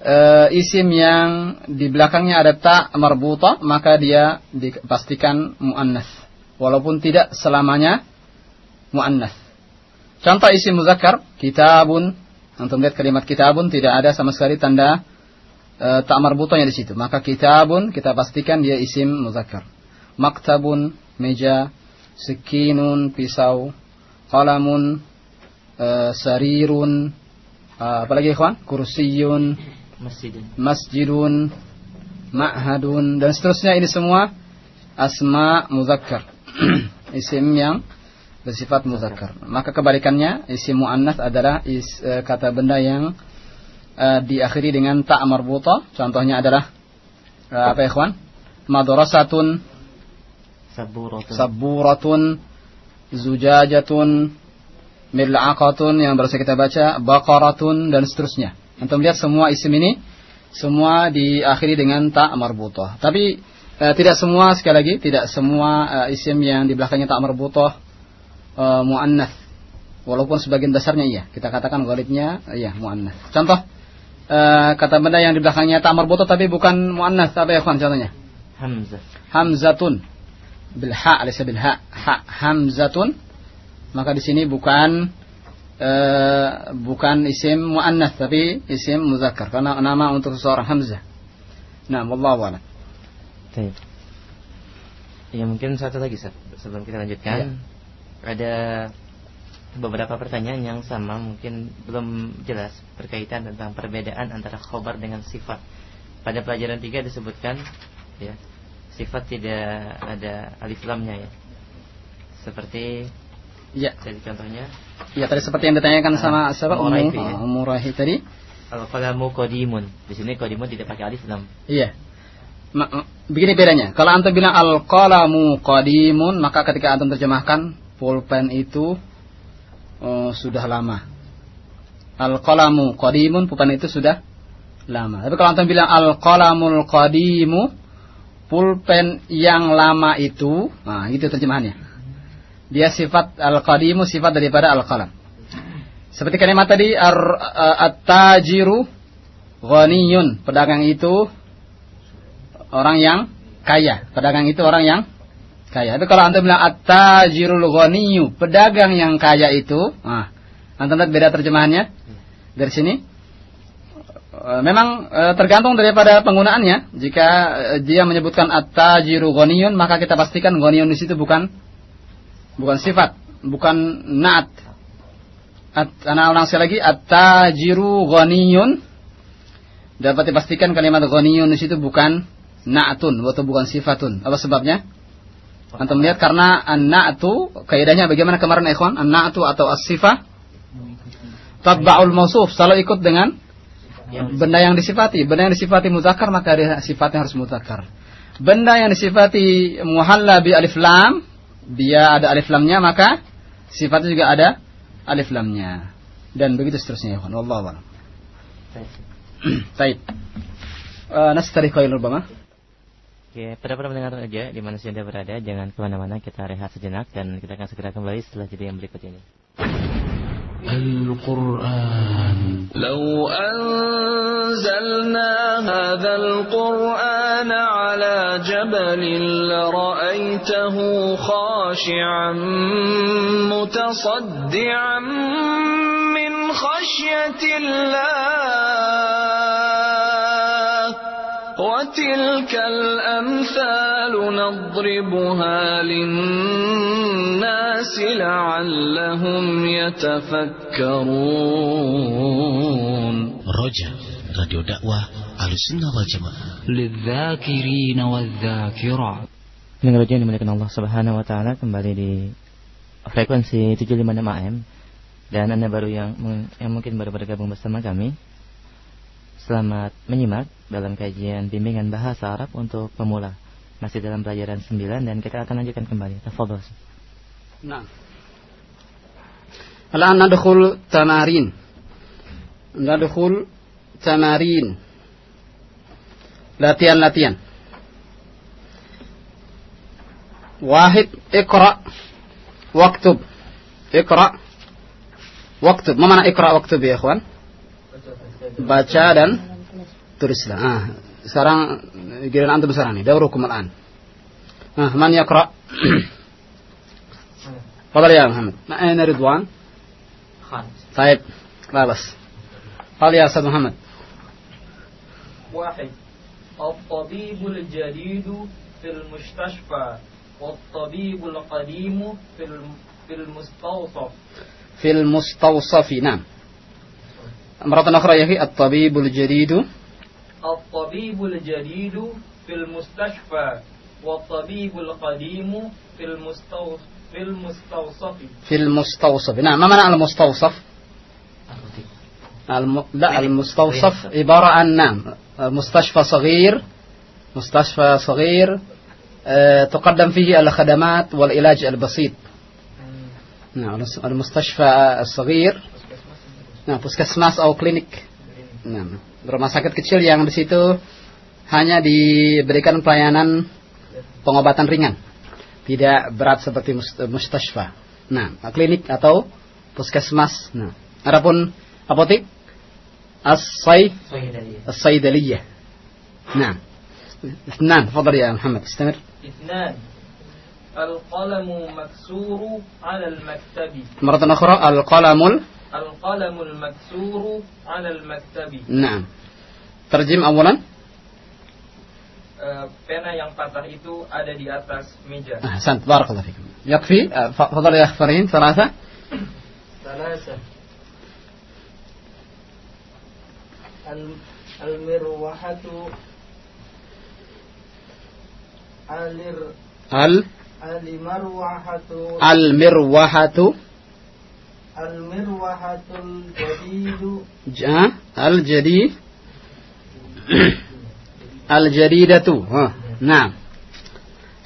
e, isim yang di belakangnya ada tak marbutah, maka dia dipastikan muannas walaupun tidak selamanya muannas. Contoh isim muzakkar kitabun Antum lihat kalimat kitabun tidak ada sama sekali tanda e, tak marbutahnya di situ. Maka kitabun kita pastikan dia isim muzakkar. Maktabun meja, sekinun pisau, qalamun e, sarirun, e, apalagi ikhwan? Kursiyun, Masjidun. masjidun, ma'hadun dan seterusnya ini semua asma muzakkar. isim yang bersifat muzakkar. Maka kebalikannya isim muannas adalah is, e, kata benda yang e, diakhiri dengan ta marbuta. Contohnya adalah e, apa ya, ikhwan? Madrasatun, Saburatun. saburatun, zujajatun, mil'aqatun yang baru saja kita baca, baqaratun dan seterusnya. Antum lihat semua isim ini semua diakhiri dengan ta marbutah. Tapi e, tidak semua sekali lagi tidak semua e, isim yang di belakangnya ta marbutah uh, muannas. Walaupun sebagian besarnya iya, kita katakan ghalibnya iya muannas. Contoh uh, kata benda yang di belakangnya tak marbuta tapi bukan muannas apa ya kawan contohnya? Hamzah. Hamzatun bil ha alaysa bil ha. ha hamzatun maka di sini bukan uh, bukan isim muannas tapi isim muzakkar karena nama untuk seseorang Hamzah. Nah, wallahu a'lam. Ya mungkin satu lagi Seth, sebelum kita lanjutkan. Ya. Ada beberapa pertanyaan yang sama mungkin belum jelas berkaitan tentang perbedaan antara khobar dengan sifat. Pada pelajaran 3 disebutkan ya, sifat tidak ada alif lamnya ya. Seperti Ya, jadi contohnya ya tadi seperti yang ditanyakan Ah, sama siapa Ummu ya. Ummu Raifi tadi. al-qalamu qadimun. Di sini qadimun tidak pakai alif lam. Iya. Ma- begini bedanya. Kalau antum bilang al-qalamu qadimun, maka ketika antum terjemahkan pulpen itu oh, sudah lama. Al-qalamu qadimun, pulpen itu sudah lama. Tapi kalau antum bilang al-qalamul qadimu, pulpen yang lama itu, nah itu terjemahannya. Dia sifat al-qadimu sifat daripada al-qalam. Seperti kalimat tadi ar- at-tajiru ghaniyun, pedagang itu orang yang kaya. Pedagang itu orang yang kaya. Itu kalau antum bilang at-tajirul ghaniyu, pedagang yang kaya itu, nah, antum lihat beda terjemahannya dari sini. E, memang e, tergantung daripada penggunaannya. Jika e, dia menyebutkan at-tajiru ghaniyun, maka kita pastikan ghaniyun di situ bukan bukan sifat, bukan naat. At, ana ulang sekali lagi, at-tajiru ghaniyun dapat dipastikan kalimat ghaniyun di situ bukan na'tun atau bukan sifatun. Apa sebabnya? Antum lihat karena an-na'tu kaidahnya bagaimana kemarin ikhwan? An-na'tu atau as-sifah tatba'ul mausuf, selalu ikut dengan benda yang disifati. Benda yang disifati muzakkar maka dia sifatnya harus muzakkar. Benda yang disifati muhalla bi alif lam, dia ada alif lamnya maka sifatnya juga ada alif lamnya. Dan begitu seterusnya ya Wallahu a'lam. Baik. Uh, nastari. Oke, pada para pendengar aja di mana saja berada, jangan kemana-mana, kita rehat sejenak dan kita akan segera kembali setelah jadi yang berikut ini. القرآن لو أنزلنا هذا القرآن على جبل لرأيته خاشعا متصدعا من خشية الله وتلك الأمثال نضربها للناس لعلهم يتفكرون رجاء راديو دعوة على السنة والجماعة للذاكرين والذاكرات Pendengar yang dimuliakan Allah Subhanahu wa taala kembali di frekuensi 756 AM dan Anda baru yang yang mungkin baru bergabung bersama kami. Selamat menyimak dalam kajian bimbingan bahasa Arab untuk pemula. Masih dalam pelajaran 9 dan kita akan lanjutkan kembali. Tafadhol. Nah. Al'an nadkhul tamarin. Nadkhul tamarin. Latihan-latihan. Wahid ikra waktub. Ikra waktub. Ma mana ikra waktub ya ikhwan? Baca dan tulislah. Ah, sekarang giliran antum sekarang nih. Daurukum al-an. Ah, man yaqra? تفضل يا محمد أين رضوان خالد طيب لا بس قال يا أستاذ محمد واحد الطبيب الجديد في المستشفى والطبيب القديم في الم- في المستوصف في المستوصف نعم مرة أخرى يا أخي الطبيب الجديد. الطبيب الجديد في المستشفى والطبيب القديم في المستوصف في المستوصف. في المستوصف. نعم ما معنى المستوصف؟ الم... لا المستوصف عبارة عن نعم مستشفى صغير مستشفى صغير آه، تقدم فيه الخدمات والعلاج البسيط. نعم المستشفى الصغير. Nah, puskesmas atau klinik. Nah, rumah sakit kecil yang di situ hanya diberikan pelayanan pengobatan ringan. Tidak berat seperti mus- mustashfa. Nah, klinik atau puskesmas. Nah, adapun apotek as-say as-saydaliyah. Nah. اثنان تفضل يا محمد استمر اثنان القلم مكسور على المكتب مرة أخرى القلم ال- القلم المكسور على المكتب نعم ترجم أولا Eh, pena yang patah itu ada di atas meja أحسنت بارك الله فيكم يكفي آه، ف- تفضل يا أخ فرهين ثلاثة ثلاثة الم- المروحة الر- ال المروحة المروحة المروحة الجديد ج- الجديد الجديدة ها نعم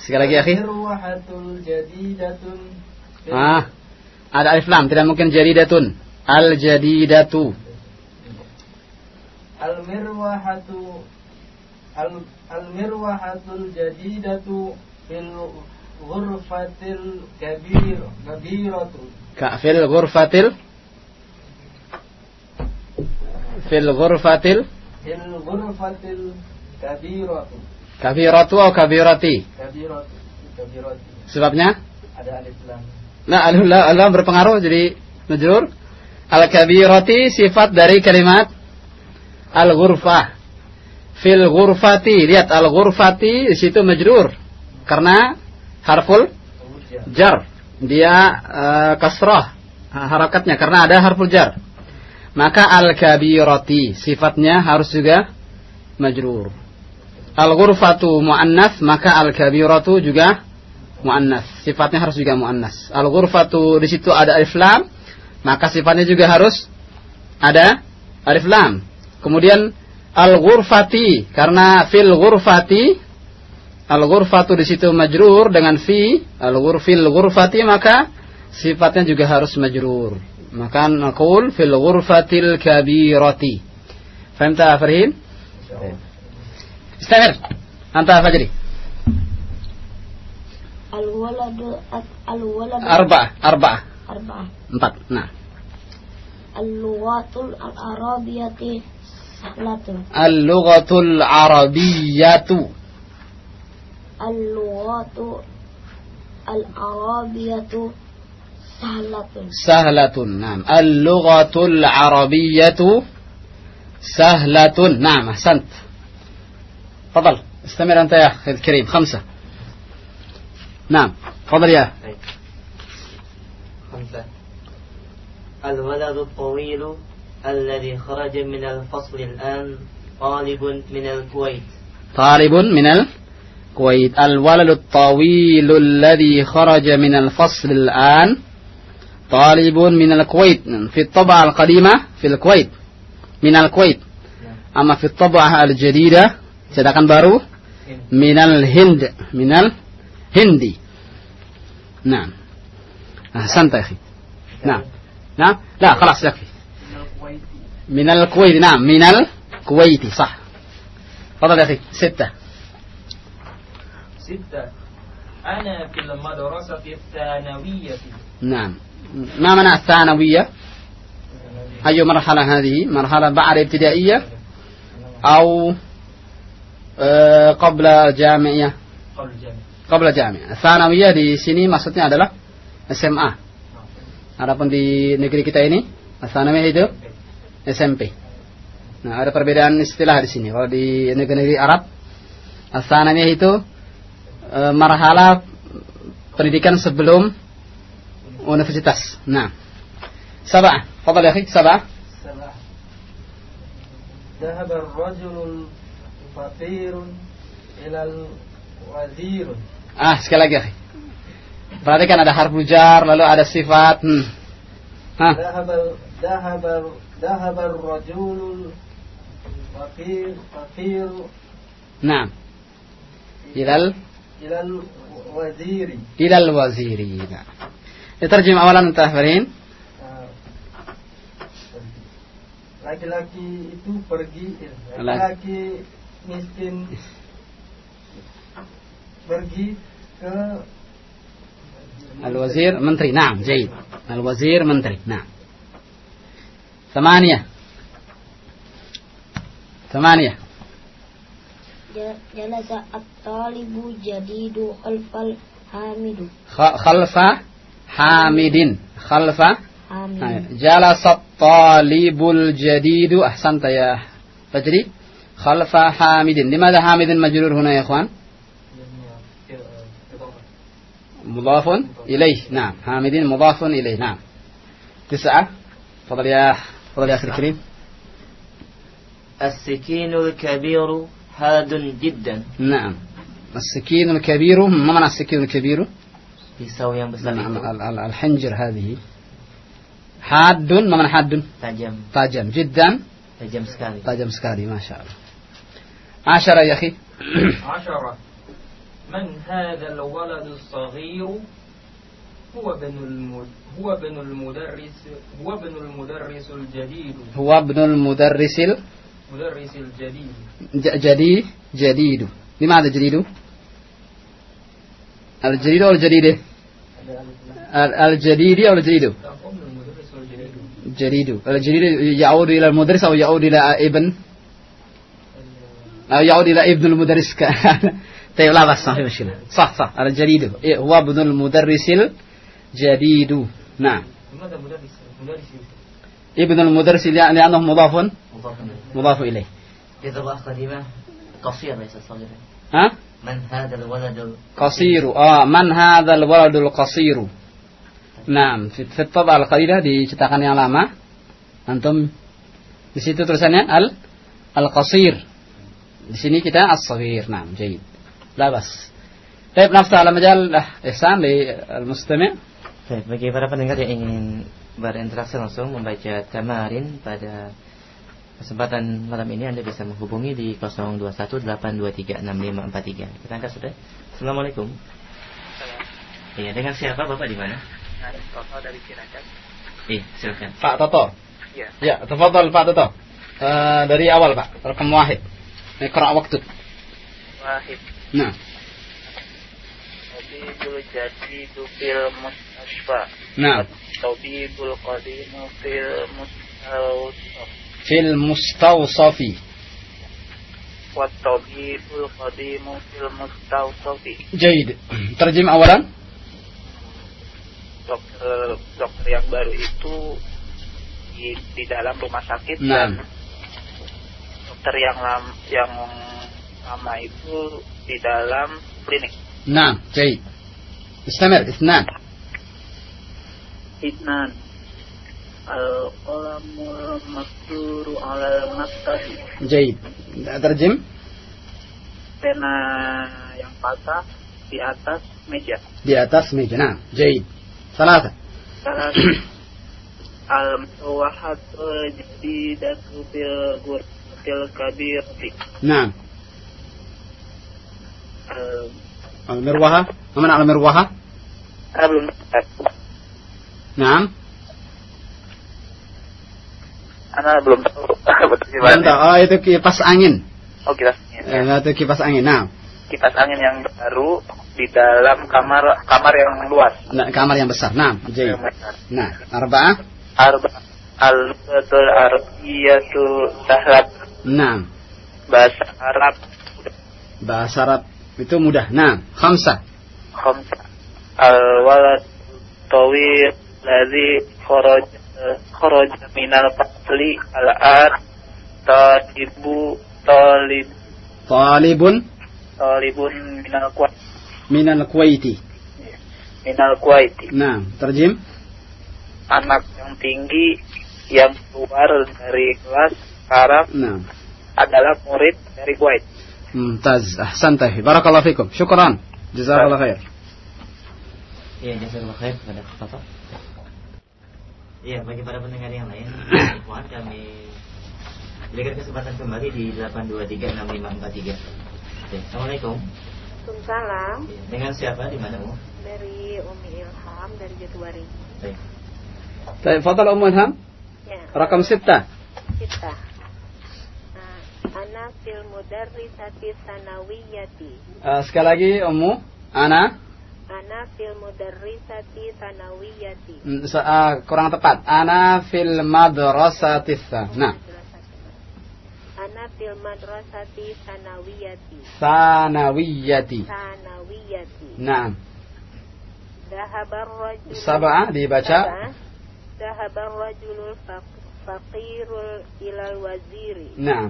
sekali lagi ya akhi المروحة الجديدة ah ada alif lam tidak mungkin jadidatun al jadidatu المروحة ال- المروحة الجديدة في الغرفة الكبيرة كبيرة ka fil ghurfatil fil ghurfatil fil ghurfatil kabiratu Kabiratu atau kabirati? kabiratu kabirati Sebabnya? ada alif lam Nah, alif lam lam berpengaruh jadi majrur. Al-kabirati sifat dari kalimat al-ghurfah. Fil ghurfati, lihat al-ghurfati di situ majrur karena harful jar. Dia eh, kasrah ha- harakatnya karena ada harful jar. Maka al-kabirati sifatnya harus juga majrur. Al-ghurfatu muannas maka al-kabiratu juga muannas. Sifatnya harus juga muannas. Al-ghurfatu di situ ada alif lam, maka sifatnya juga harus ada alif lam. Kemudian al-ghurfati karena fil ghurfati al-ghurfatu di situ majrur dengan fi al-ghurfil ghurfati maka sifatnya juga harus majrur. Maka naqul fil ghurfatil kabirati. Faham tak Farhin? Istamir. Anta Fajri. Al-waladu al-waladu Arba'ah, arba'ah. arba'ah. Empat. Nah. Al-lughatul al-arabiyyati sahlatun. Al-lughatul arabiyyatu. Al-arabiyyatu sahlatun. Sahlatun. Naam. Al-lughatul arabiyyatu sahlatun. Naam, ahsant. تفضل استمر أنت يا أخي الكريم خمسة نعم تفضل يا خمسة الولد الطويل الذي خرج من الفصل الآن طالب من الكويت طالب من الكويت الولد الطويل الذي خرج من الفصل الآن طالب من الكويت في الطبعة القديمة في الكويت من الكويت. أما في الطبعة الجديدة cetakan baru minal hind minal hindi نعم. أحسنت يا أخي. نعم. نعم. لا خلاص يكفي. من الكويت نعم. من الكويت صح. تفضل يا أخي. ستة. ستة. أنا في المدرسة الثانوية. نعم. ما معنى الثانوية أي مرحلة هذه مرحلة بعد ابتدائية أو آه، قبل الجامعية قبل الجامعة قبل الجامعة الثانوية di sini maksudnya adalah SMA adapun di negeri kita ini الثانوية itu SMP nah ada perbedaan istilah di sini kalau di negeri-negeri Arab الثانوية itu eh, marhala pendidikan sebelum universitas nah سبعة تفضل يا أخي سبعة سبعة ذهب الرجل الفقير إلى الوزير ah sekali lagi ya أخي perhatikan ada harfu jar lalu ada sifat hmm. Hah. ذهب ال- ذهب ال- ذهب الرجل الفقير فقير نعم إلى ال... إلى الوزير إلى الوزير نعم يترجم أولا أنت فرين Ah, laki-laki itu pergi eh, Laki- laki-laki miskin pergi ke الوزير منتري نعم جيد الوزير منتري نعم ثمانية ثمانية Ja- Jalasa at-talibu jadidu khalfal hamidu. خ- خلف حامد. خلف. Hamid. جلس الطالب الجديد. أحسنت يا فجري خلف حامد. لماذا حامد مجرور هنا يا إخوان؟ مضاف إليه. نعم. حامد مضاف إليه. نعم. تسعة. تفضل يا تفضل يا أخي الكريم. السكين الكبير حاد جدا. نعم. السكين الكبير ما معنى السكين الكبير؟ Pisau yang besar itu ال- ال- الحنجر هذه. حاد ما معنى حاد؟ tajam تاجم جدا. tajam sekali تاجم سكاري ما شاء الله. عشرة يا أخي. عشرة. من هذا الولد الصغير؟ هو ابن المد... هو ابن المدرس هو ابن المدرس الجديد. هو ابن المدرس مدرس الجديد. الجديد جديد. لماذا جديد؟ الجديد أو الجديد ال- الجديد أو الجديد لا، ابن المدرس الجديد جديد الجديد يعود إلى المدرس أو يعود إلى ابن أو يعود إلى ابن المدرس ك... طيب لا بس ما في مشكلة صح صح الجديد إيه، هو ابن المدرس الجديد نعم لماذا مدرس مدرس ابن المدرس لأ- لأنه مضاف مضاف إليه مضاف إليه إذا بقى قديمة قصير ليس صغيرا ها من هذا الولد ال- قصير آه من هذا الولد القصير Nah, Fitfah Al-Qaidah di yang lama. Antum di situ tulisannya al al-qasir. Di sini kita as-saghir. Naam, jayyid. La bas. Baik, naftah ala majal ihsan li al-mustami'. Baik, bagi para pendengar yang ingin berinteraksi langsung membaca tamarin pada kesempatan malam ini Anda bisa menghubungi di 0218236543. Kita angkat sudah. Assalamualaikum. Iya, dengan siapa Bapak di mana? Arif Toto dari Ciracas. Iya, silakan. Pak Toto Ya. ya tafadhal Pak Toto Eh, dari awal Pak rekam wahid اقرأ waktub Wahid. nah Tabibul jadidu fil mustasfa. nah Tabibul qadimu fil mustawsaf. fil mustawsafi Wa tabibul qadimu fil mustawsafi. جيد ترجم أولا Dokter dokter yang baru itu di, di dalam rumah sakit Nah. dan dokter yang lam, yang lama itu di dalam klinik. نعم جيد استمر اثنان Itnan Al-qalamul makturu ala maktabi جيد ترجم Pena yang patah di atas meja di atas meja نعم جيد ثلاثة Salah Al-muwahatul jadidatu bil gurtil kabirti نعم Al- المروحة ومن على المروحة Ah, belum نعم Ana belum tahu betul Belum gimana. tahu. Oh itu kipas angin Oh kipas eh, itu kipas angin nah kipas angin yang baru di dalam kamar kamar yang luas. Nah, kamar yang besar. Nah, jadi. Nah, arba. Arba. Al-Lughatul Arabiyatu Sahlat. Nah. Bahasa Arab. Bahasa Arab itu mudah. Nah, khamsa. Khamsa. Al-Walad tawi Lazi Kharaj Kharaj Minal Fasli Al-Ar Talibu Talib Talibun Eh, salibun minal Kuwait. Minal Kuwaiti. Minal Kuwaiti. Nah, terjem? Anak yang tinggi yang keluar dari kelas Arab nah. adalah murid dari Kuwait. Mumtaz, ahsantai. Barakallahu fikum. Syukran. Jazakallah khair. Iya, jazakallahu khair kepada Bapak. Iya, bagi para pendengar yang lain, kami berikan kesempatan kembali di 8236543. Oke, Assalamualaikum. Assalamualaikum. Dengan siapa di mana Bu? Dari Umi Ilham dari Jatuhari. Baik. Baik, fadal Umi Ilham. Ya. Rakam sitta. Sitta. Nah, ana fil mudarrisati sanawiyati. Uh, sekali lagi Ummu, ana Ana fil mudarrisati sanawiyati. Hmm, so, uh, eh, kurang tepat. Ana fil madrasati. Nah fil madrasati sanawiyati. sanawiyati Sanawiyati. nah Dahabar rajul. sab'ah dibaca Dahabar rajulul faq- faqirul ilal waziri. nah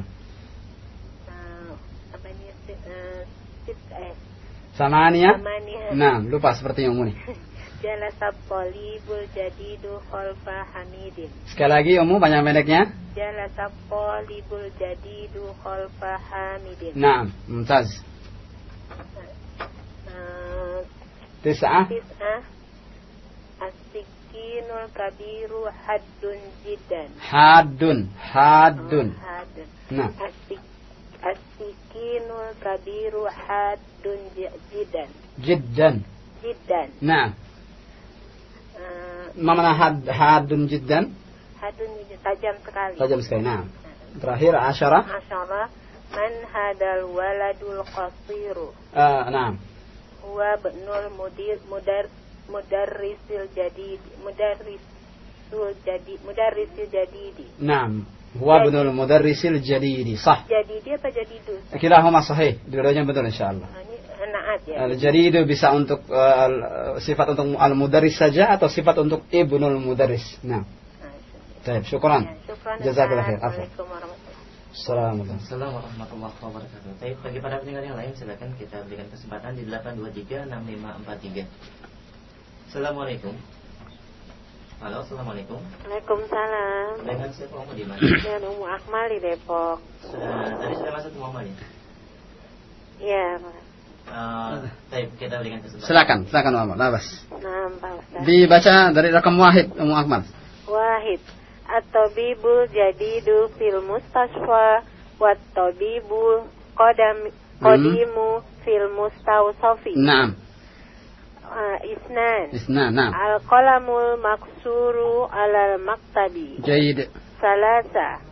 Nah, apa ini? Eh, sit- eh, samania Samania. nah lupa seperti yang Ummu nih Jalasa polibul jadidu khalfa hamidin. sekali lagi Ummu banyak pendeknya Jalasa polibul jadidu khalfa hamidin. nah mumtaz Eh, tis'ah Tis'ah Asikinul kabiru haddun jidan. hadun hadun Oh, nah Asik Asikinul kabiru haddun ji- jidan. jiddan Jidan. nah معنى حاد حاد جدا hadun jidan. tajam sekali. tajam sekali nah terakhir عشرة Masyaallah. Man hadal waladul qasiru. آه نعم Huwa benul mudir mudar mudarrisil jadid mudarris mudarrisul jadi mudarrisil jadidi. Naam. Huwa ibnul mudarrisil jadidi. Sah. Jadidi apa jadidu? Kilahuma sahih. Dua-duanya betul insyaallah. Nah, naat ya. Al-jadidu bisa untuk uh, al- sifat untuk al-mudarris saja atau sifat untuk ibnul mudarris. Nah. Baik, syukran. Syukran. Jazakallah khair. Assalamualaikum warahmatullahi Assalamualaikum. Assalamualaikum warahmatullahi wabarakatuh. Baik, bagi para pendengar yang lain silakan kita berikan kesempatan di 8236543. Assalamualaikum. Halo, assalamualaikum. Waalaikumsalam. Dengan siapa kamu di mana? Dengan Umu Akmal di Depok. Sudah tadi sudah masuk Muhammad ya? Iya, Pak. Uh, kita berikan kesempatan. Silakan, silakan Muhammad. Labas. Nah, Pak Ustaz. Dibaca dari rakam wahid Ummu Akmal. Wahid. At-tabibul jadidu fil mustasfa wa tabibul qadam qadimu fil mustawsafi. Naam. Uh, isnan. Isna, naam. Al-qalamul maksuru alal maktabi. Jayyid. Salasa.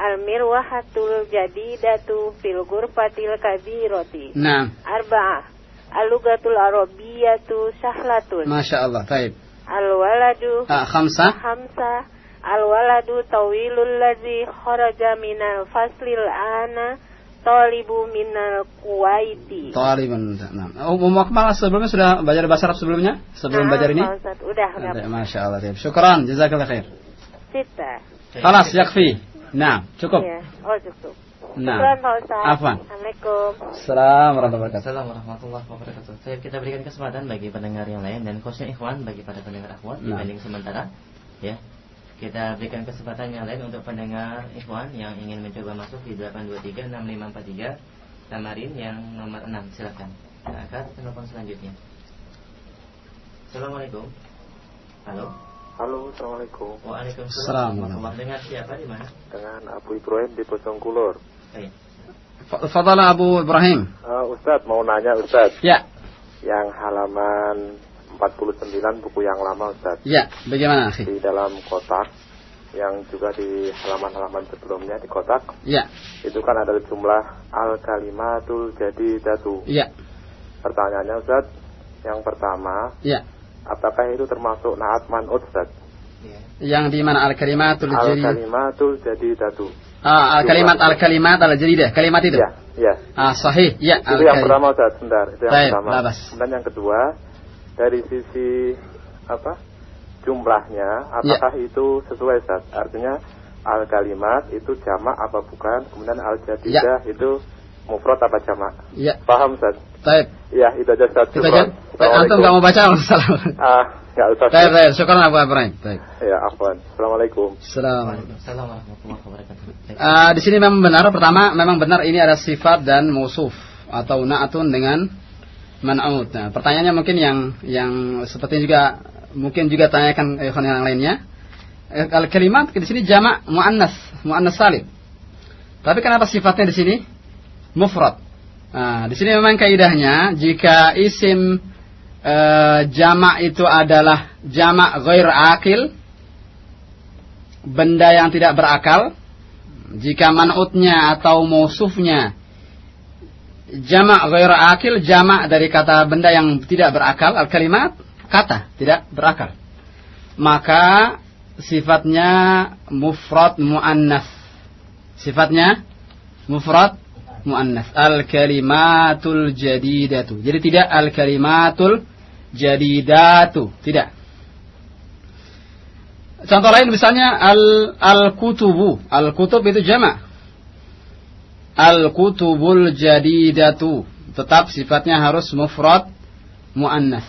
Al-mirwahatul jadidatu fil ghurfatil kabirati. Naam. Arba'ah. Al-lugatul arabiyatu sahlatun. Masya Allah. Taib. Al-waladu Ah, khamsa. Hamsa Al-waladu tawilul ladzi kharaja minal faslil ana talibu minal kuwaiti. Talibun. Naam. Oh, Ummu Akmal sebelumnya sudah belajar bahasa Arab sebelumnya? Sebelum Nah, belajar ini? Ustaz, Udah, Masya Allah. Taib. Syukran. Jazakallah khair. Sita. Khalas, yakfi. Nah, cukup. Iya. Oh, cukup. Nah. Afwan. Assalamualaikum. Assalamualaikum warahmatullahi wabarakatuh. Assalamualaikum warahmatullahi wabarakatuh. Saya kita berikan kesempatan bagi pendengar yang lain dan khususnya ikhwan bagi para pendengar akhwat Nah. dibanding sementara ya. Kita berikan kesempatan yang lain untuk pendengar ikhwan yang ingin mencoba masuk di 8236543 Tamarin yang nomor 6 silakan. Kita angkat telepon selanjutnya. Assalamualaikum. Halo. Halo, Assalamualaikum. Waalaikumsalam. Dengan siapa di mana? Dengan Abu Ibrahim di Bojongkulur. Baik. Fa- Fadala Abu Ibrahim. Uh, Ustadz, mau nanya Ustadz. Ya. Yang halaman 49 buku yang lama Ustadz. Ya, bagaimana, akhi? Di dalam kotak. Yang juga di halaman-halaman sebelumnya di kotak. Ya. Itu kan ada jumlah al-kalimatul jadi datu. Ya. Pertanyaannya Ustadz. Yang pertama. Ya. Apakah itu termasuk naat man'ud Ustadz? Yang di mana al-kalimatul jadi Al-kalimatul jadi datu. Ah, al-kalimat al-kalimat al-jadidah. Kalimat itu. Ya. Ah, sahih. Ya, Itu yang pertama Ustaz, sebentar. Itu yang Baik, pertama. labas. Kemudian yang kedua, dari sisi apa? Jumlahnya, apakah Ya. itu sesuai Ustaz? Artinya al kalimat itu jamak apa bukan? Kemudian al jadidah itu mufrad apa jamak? Ya. Paham Ustaz? Taib. Ya, itu aja Ustaz. Kita aja. Antum nggak mau baca? Salam. Ah, nggak usah. Taib, taib. Syukran Abu Ibrahim. Taib. Ya, afwan. Assalamualaikum. Assalamualaikum. Assalamualaikum warahmatullahi wabarakatuh. Baik. Ah, di sini memang benar. Pertama, memang benar ini ada sifat dan musuf atau naatun dengan man'ud. Nah, pertanyaannya mungkin yang yang seperti juga mungkin juga tanyakan ikhwan yang lainnya. Eh, Al kalimat di sini jamak muannas, muannas salim. Tapi kenapa sifatnya di sini mufrad? Nah, di sini memang kaidahnya jika isim eh, jamak itu adalah jamak ghair akil, benda yang tidak berakal, jika man'utnya atau musufnya jamak ghair akil, jamak dari kata benda yang tidak berakal, al kalimat kata tidak berakal. Maka sifatnya mufrad muannas. Sifatnya mufrad muannas. Al kalimatul jadidatu. Jadi tidak al kalimatul jadidatu, tidak. Contoh lain misalnya al al kutubu. Al kutub itu jamak. Al kutubul jadidatu. Tetap sifatnya harus mufrad muannas.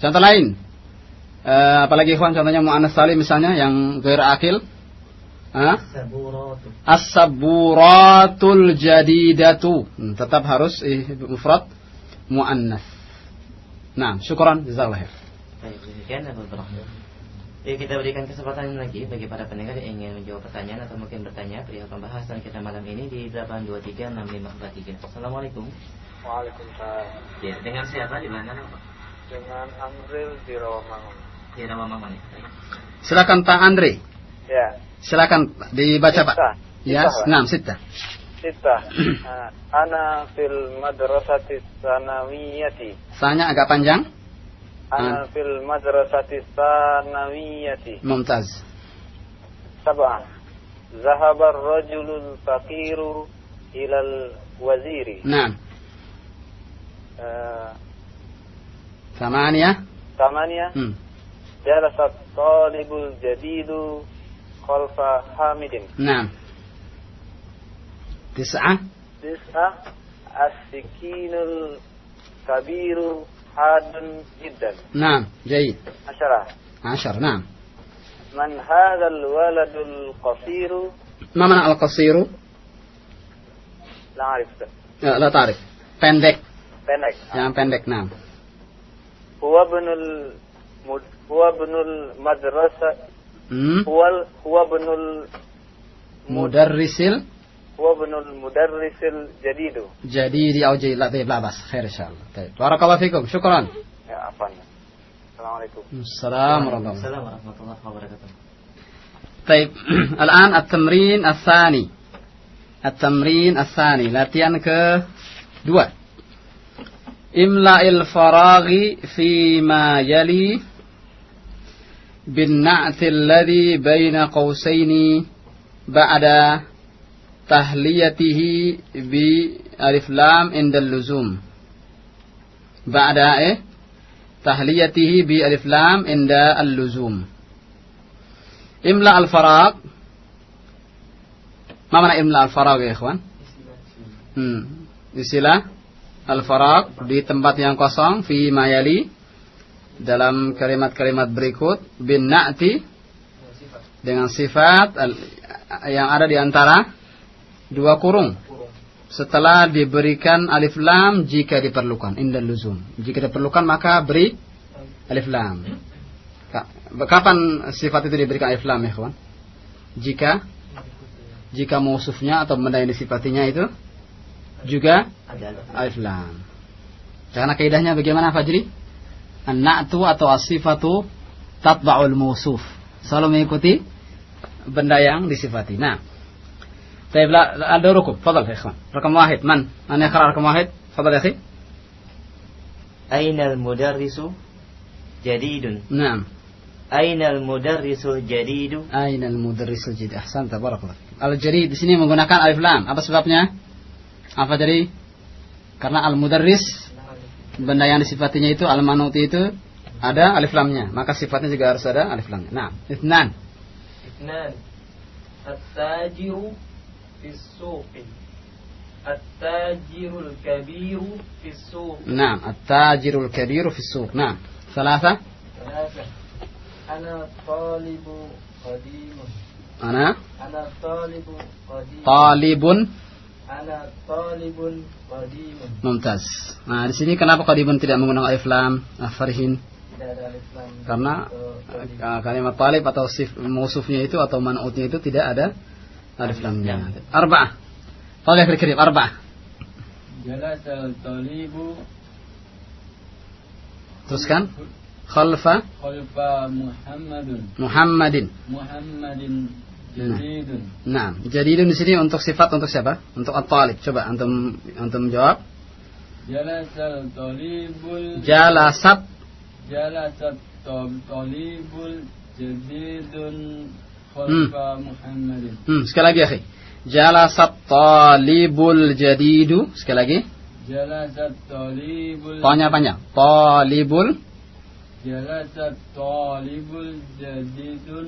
Contoh lain. Eh, apalagi ikhwan contohnya muannas salim misalnya yang gair akil. As-saburatul jadidatu. Hmm, tetap harus eh, mufrad muannas. Nah, syukran jazakallahu khair. Baik, demikian Abu Ibrahim. Ya, kita berikan kesempatan lagi bagi para pendengar yang ingin menjawab pertanyaan atau mungkin bertanya perihal pembahasan kita malam ini di 8236543. Assalamualaikum. Waalaikumsalam. Ya, dengan siapa di mana? Pak? Dengan Amril di Rawamangun. Di Rawamangun. ya. Silakan Pak Andre. Ya Silakan dibaca Pak. Sita. Ya, Sita, Pak. enam sita. Sita. Ah, Ana fil madrasati sanawiyati. Sanya agak panjang. أنا في المدرسة الثانوية ممتاز سبعة ذهب الرجل الفقير إلى الوزير نعم آه، ثمانية ثمانية مم. جلس الطالب الجديد خلف حامد نعم تسعة تسعة السكين الكبير حاد جدا نعم جيد عشرة عشر نعم من هذا الولد القصير ما معنى القصير لا أعرف لا, لا تعرف pendek pendek yang pendek نعم هو ابن المد... هو ابن المدرسة Hmm? Huwal huwa binul mudarrisil huwa binul mudarrisil jadidu. Jadidi au jadi la la bas khair insyaallah. Baik. Barakallahu fikum. Syukran. Ya apa Assalamualaikum. Assalamualaikum warahmatullahi wabarakatuh. Baik. Al-an at-tamrin ats-tsani. At-tamrin ats-tsani, latihan ke dua. Imla'il faraghi fi ma yali بالنعت الذي بين قوسين بعد تهليته بألف لام عند اللزوم بعد إيه تهليته بألف لام عند اللزوم إملاء الفراغ ما معنى إملاء الفراغ يا إخوان hmm. istilah al-faraq di tempat yang kosong fi mayali dalam kalimat-kalimat berikut bin na'ti dengan sifat yang ada di antara dua kurung. Setelah diberikan alif lam jika diperlukan indal luzum. Jika diperlukan maka beri alif lam. Ka- kapan sifat itu diberikan alif lam ya kawan jika jika musuhnya atau benda yang disifatinya itu juga alif lam. karena kaidahnya bagaimana Fajri an-na'tu atau as-sifatu tatba'ul musuf selalu mengikuti benda yang disifati nah طيب لا لا أدوركم تفضل يا إخوان رقم واحد من من يقرأ رقم واحد تفضل يا أخي أين المدرس جديد نعم أين المدرس الجديد أين المدرس الجديد أحسنت بارك الله فيك الجديد di sini menggunakan alif lam apa sebabnya apa tadi karena al mudarris benda yang disifatinya itu al-manuti itu ada alif lamnya, maka sifatnya juga harus ada alif lamnya. Nah, itnan. Itnan. At-tajiru fis suqi. At-tajirul kabiru fis suq. Nah, at-tajirul kabiru fis suq. Nah, salasa. Salasa. Ana talibu qadimun. Ana? Ana talibu qadimun. Talibun. Ana talibun qadimun. Mumtaz. Nah, di sini kenapa qadimun tidak menggunakan alif lam? Ah. Tidak ada alif lam. Karena uh, kalimat talib atau sif mausufnya itu atau man'utnya itu tidak ada alif lamnya. Arba'ah. Fadhil fil karim arba'ah. Jalasal talibu Teruskan. Khalfa Khalfa Muhammadun. Muhammadin. Muhammadin Nah. Jadidun. Nah, jadidun di sini untuk sifat untuk siapa? Untuk at-talib. Coba antum antum jawab. Jalasat talibul Jalasat Jalasat talibul jadidun khalfa hmm. Muhammadin. Hmm, sekali lagi, akhi. Jalasat talibul jadidu. Sekali lagi. Jalasat talibul Panjang-panjang. Talibul Jalasat talibul jadidun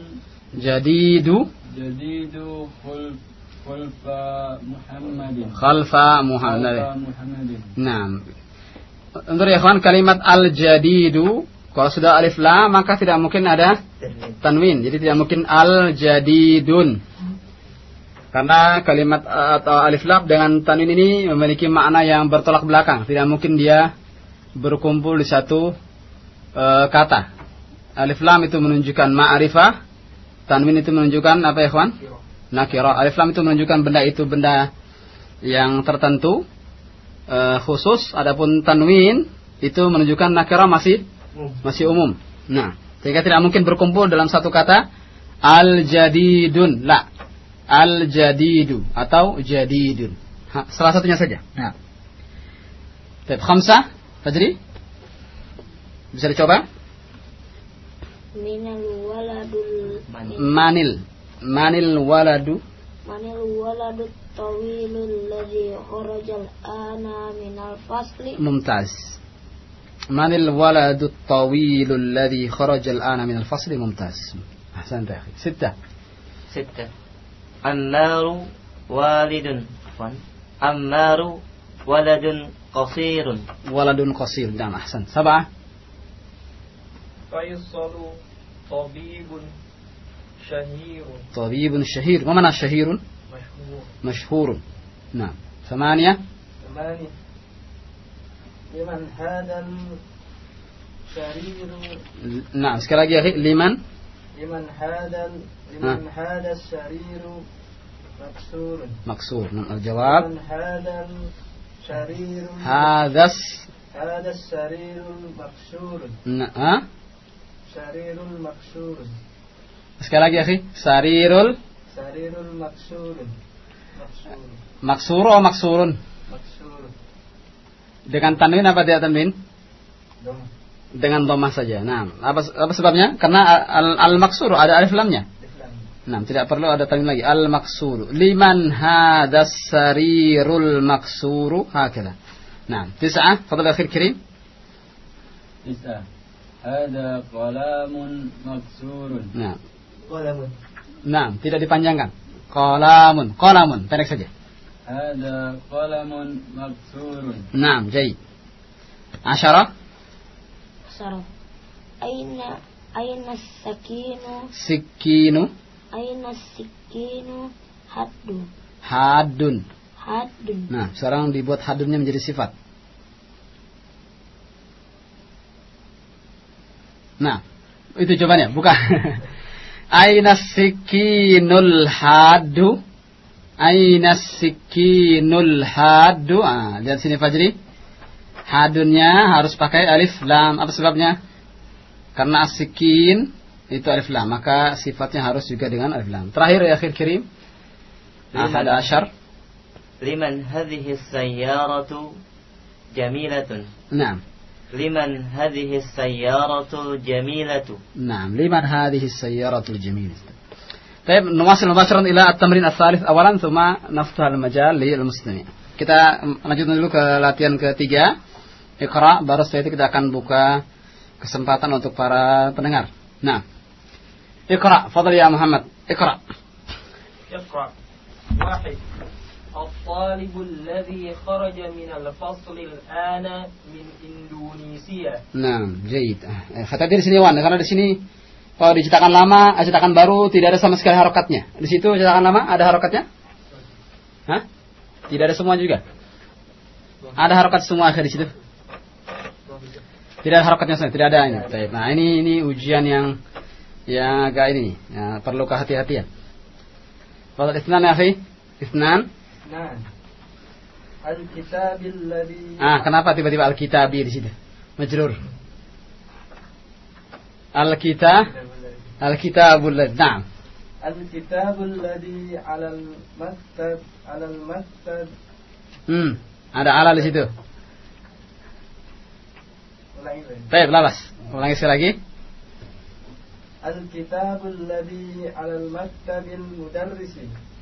Jadidu جديد خلف خلف محمد khalfa Muhammad. خلف محمد Nah, untuk ya kawan kalimat al-jadidu kalau sudah alif lam maka tidak mungkin ada tanwin. Jadi tidak mungkin al-jadidun. Karena kalimat eh, atau alif lam dengan tanwin ini memiliki makna yang bertolak belakang. Tidak mungkin dia berkumpul di satu eh, kata. Alif lam itu menunjukkan ma'rifah, tanwin itu menunjukkan apa ya kawan? Nakira. Alif lam itu menunjukkan benda itu benda yang tertentu eh, khusus adapun tanwin itu menunjukkan nakira masih masih umum. Nah, sehingga tidak mungkin berkumpul dalam satu kata al-jadidun. La. Al-jadidu atau jadidun. Ha, salah satunya saja. Nah. Baik, khamsah, Fajri? Bisa dicoba? minal manil manil waladu manil waladut tawilul ladzi kharajal ana minal fasli ممتاز. من الولد الطويل الذي خرج الآن من الفصل. ممتاز. أحسنت يا أخي. ستة. ستة. النار والد. عفوا. النار ولد قصير. ولد قصير. نعم أحسنت. سبعة. فيصل طبيب شهير. طبيب شهير. ومن الشهير مشهور. مشهور. نعم. ثمانية. ثمانية. لمن هذا الشرير نعم. أخي لمن؟ لمن هذا لمن هذا الشرير مكسور. مكسور. نعم. الجواب؟ لمن هذا الشرير هذا هذا الشرير المكسور ن- ها؟ شرير المكسور Sekali lagi akhi, sarirul sarirul maksurun. Maksur maksuru maksurun? Maksurun. Dengan tanwin apa dia tanwin? Dom. Dengan domah saja. Nah, apa apa sebabnya? Karena al, al ada alif lamnya. Nah, tidak perlu ada tanwin lagi. Al maksuru. Liman hadas sarirul maksuru hakala. Nah, tis'ah, Fadal akhir kirim. Tis'ah. Hada qalamun maksurun. Nah, Kolamun. Nah, tidak dipanjangkan. Kolamun, kolamun, pendek saja. Ada kolamun maksurun. Nah, jadi. Asyara. Asyara. Aina aina sakinu. Sikinu. Aina sikinu haddu. Hadun. Hadun. Nah, sekarang dibuat hadunnya menjadi sifat. Nah, itu jawabannya, bukan. Aina sikinul hadu? Aina sikinul hadu? Ah, lihat sini Fajri. Hadunnya harus pakai alif lam. Apa sebabnya? Karena asikin itu alif lam, maka sifatnya harus juga dengan alif lam. Terakhir ya akhir kirim. Ahad asyar. Liman hadhihi sayyaratu jamilatun. nah لمن هذه السيارة جميلة نعم لمن هذه السيارة الجميلة طيب نواصل مباشرة إلى التمرين الثالث أولا ثم نفتح المجال للمستمعين kita lanjutkan dulu ke latihan ketiga Iqra baru setelah itu kita akan buka kesempatan untuk para pendengar nah Iqra fadal ya Muhammad Iqra اقرأ واحد الطالب الذي خرج من الفصل الآن من إندونيسيا Nah, jahit. Eh, hati-hati di sini Wan, karena di sini kalau di cetakan lama, eh, cetakan baru tidak ada sama sekali harokatnya. Di situ cetakan lama ada harokatnya? Hah? Tidak ada semua juga. Ada harokat semua akhir di situ. Tidak ada harokatnya semua, tidak ada ini. Baik. Nah, ini ini ujian yang yang agak ini, ya, perlu kehati-hatian. Kalau isnan ya, akhi? Isnan? Nah. Ah, kenapa tiba-tiba Alkitab di sini? Majrur. Alkitab, Alkitabul Al-kitabul ladzi. Naam. Al-kitabul ladzi 'alal 'alal. Hmm, ada ala di situ. Ulangi lagi. Baik. Ulangi sekali lagi. الكتاب الذي على المكتب المدرس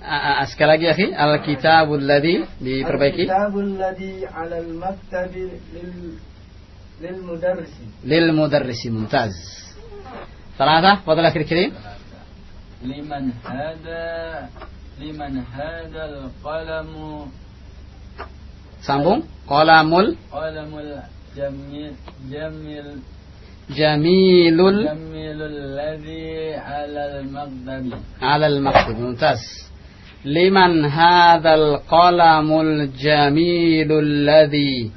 Ah, ah, sekali lagi, akhi. Al-Kitabul ladzi diperbaiki. الكتاب الذي على المكتب لل... للمدرس Lil mudarrisi mumtaz. ثلاثة فضل أخي الكريم لمن هذا لمن هذا القلم sambung qalamul قلم الجميل جميل جميل الذي على المكتب على المكتب ممتاز. لمن هذا القلم الجميل الذي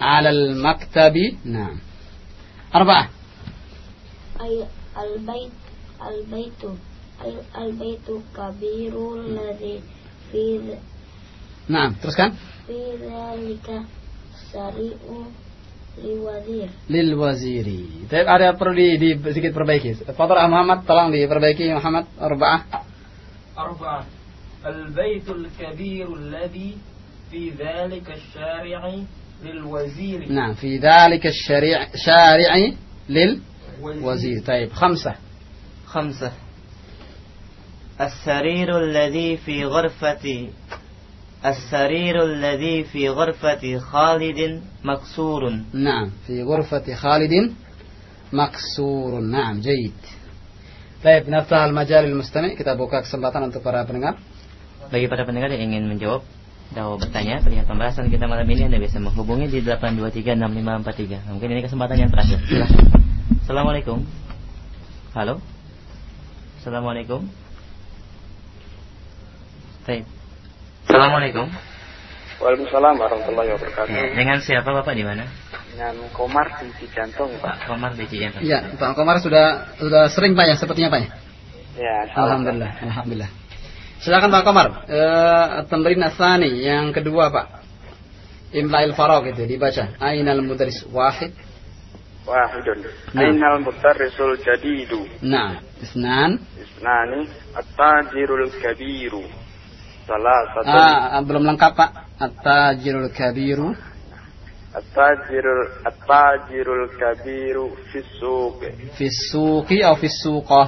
على المكتب؟ نعم. أربعة. أي البيت البيت ال- البيت كبير الذي في نعم teruskan في ذلك سريع. لوزير lilwaziri. Tapi ada perlu di, di sedikit perbaiki. Fadhil Muhammad tolong diperbaiki Muhammad. Arba'ah. أربعة البيت الكبير الذي في ذلك الشارع للوزير نعم في ذلك الشريع شارع لل وزير طيب خمسة خمسة السرير الذي في غرفة السرير الذي في غرفة خالد مكسور نعم في غرفة خالد مكسور نعم جيد طيب نفتح المجال للمستمع kita buka kesempatan untuk para pendengar Bagi para pendengar yang ingin menjawab atau bertanya perihal pembahasan kita malam ini Anda bisa menghubungi di 8236543. Mungkin ini kesempatan yang terakhir. Silakan. Assalamualaikum. Halo. Assalamualaikum. Baik. Assalamualaikum. Waalaikumsalam warahmatullahi wabarakatuh. Ya, dengan siapa Bapak di mana? Dengan Komar di Cijantung, Pak. Komar di Cijantung. Ya Pak Komar sudah sudah sering Pak ya sepertinya Pak ya Ya, Alhamdulillah Alhamdulillah Silakan Pak Komar eh, Tamrin Asani yang kedua Pak Imla'il Faraq itu dibaca Ainal Mudaris Wahid Wahidun. Nah. Ainal mutarrisul jadidu. Nah Isnan Isnani at-tajirul kabiru. Salah satu ah, belum lengkap Pak. At-Tajirul Kabiru. At-tajirul at-tajirul kabiru fisuqi. Fisuki atau Fisuqah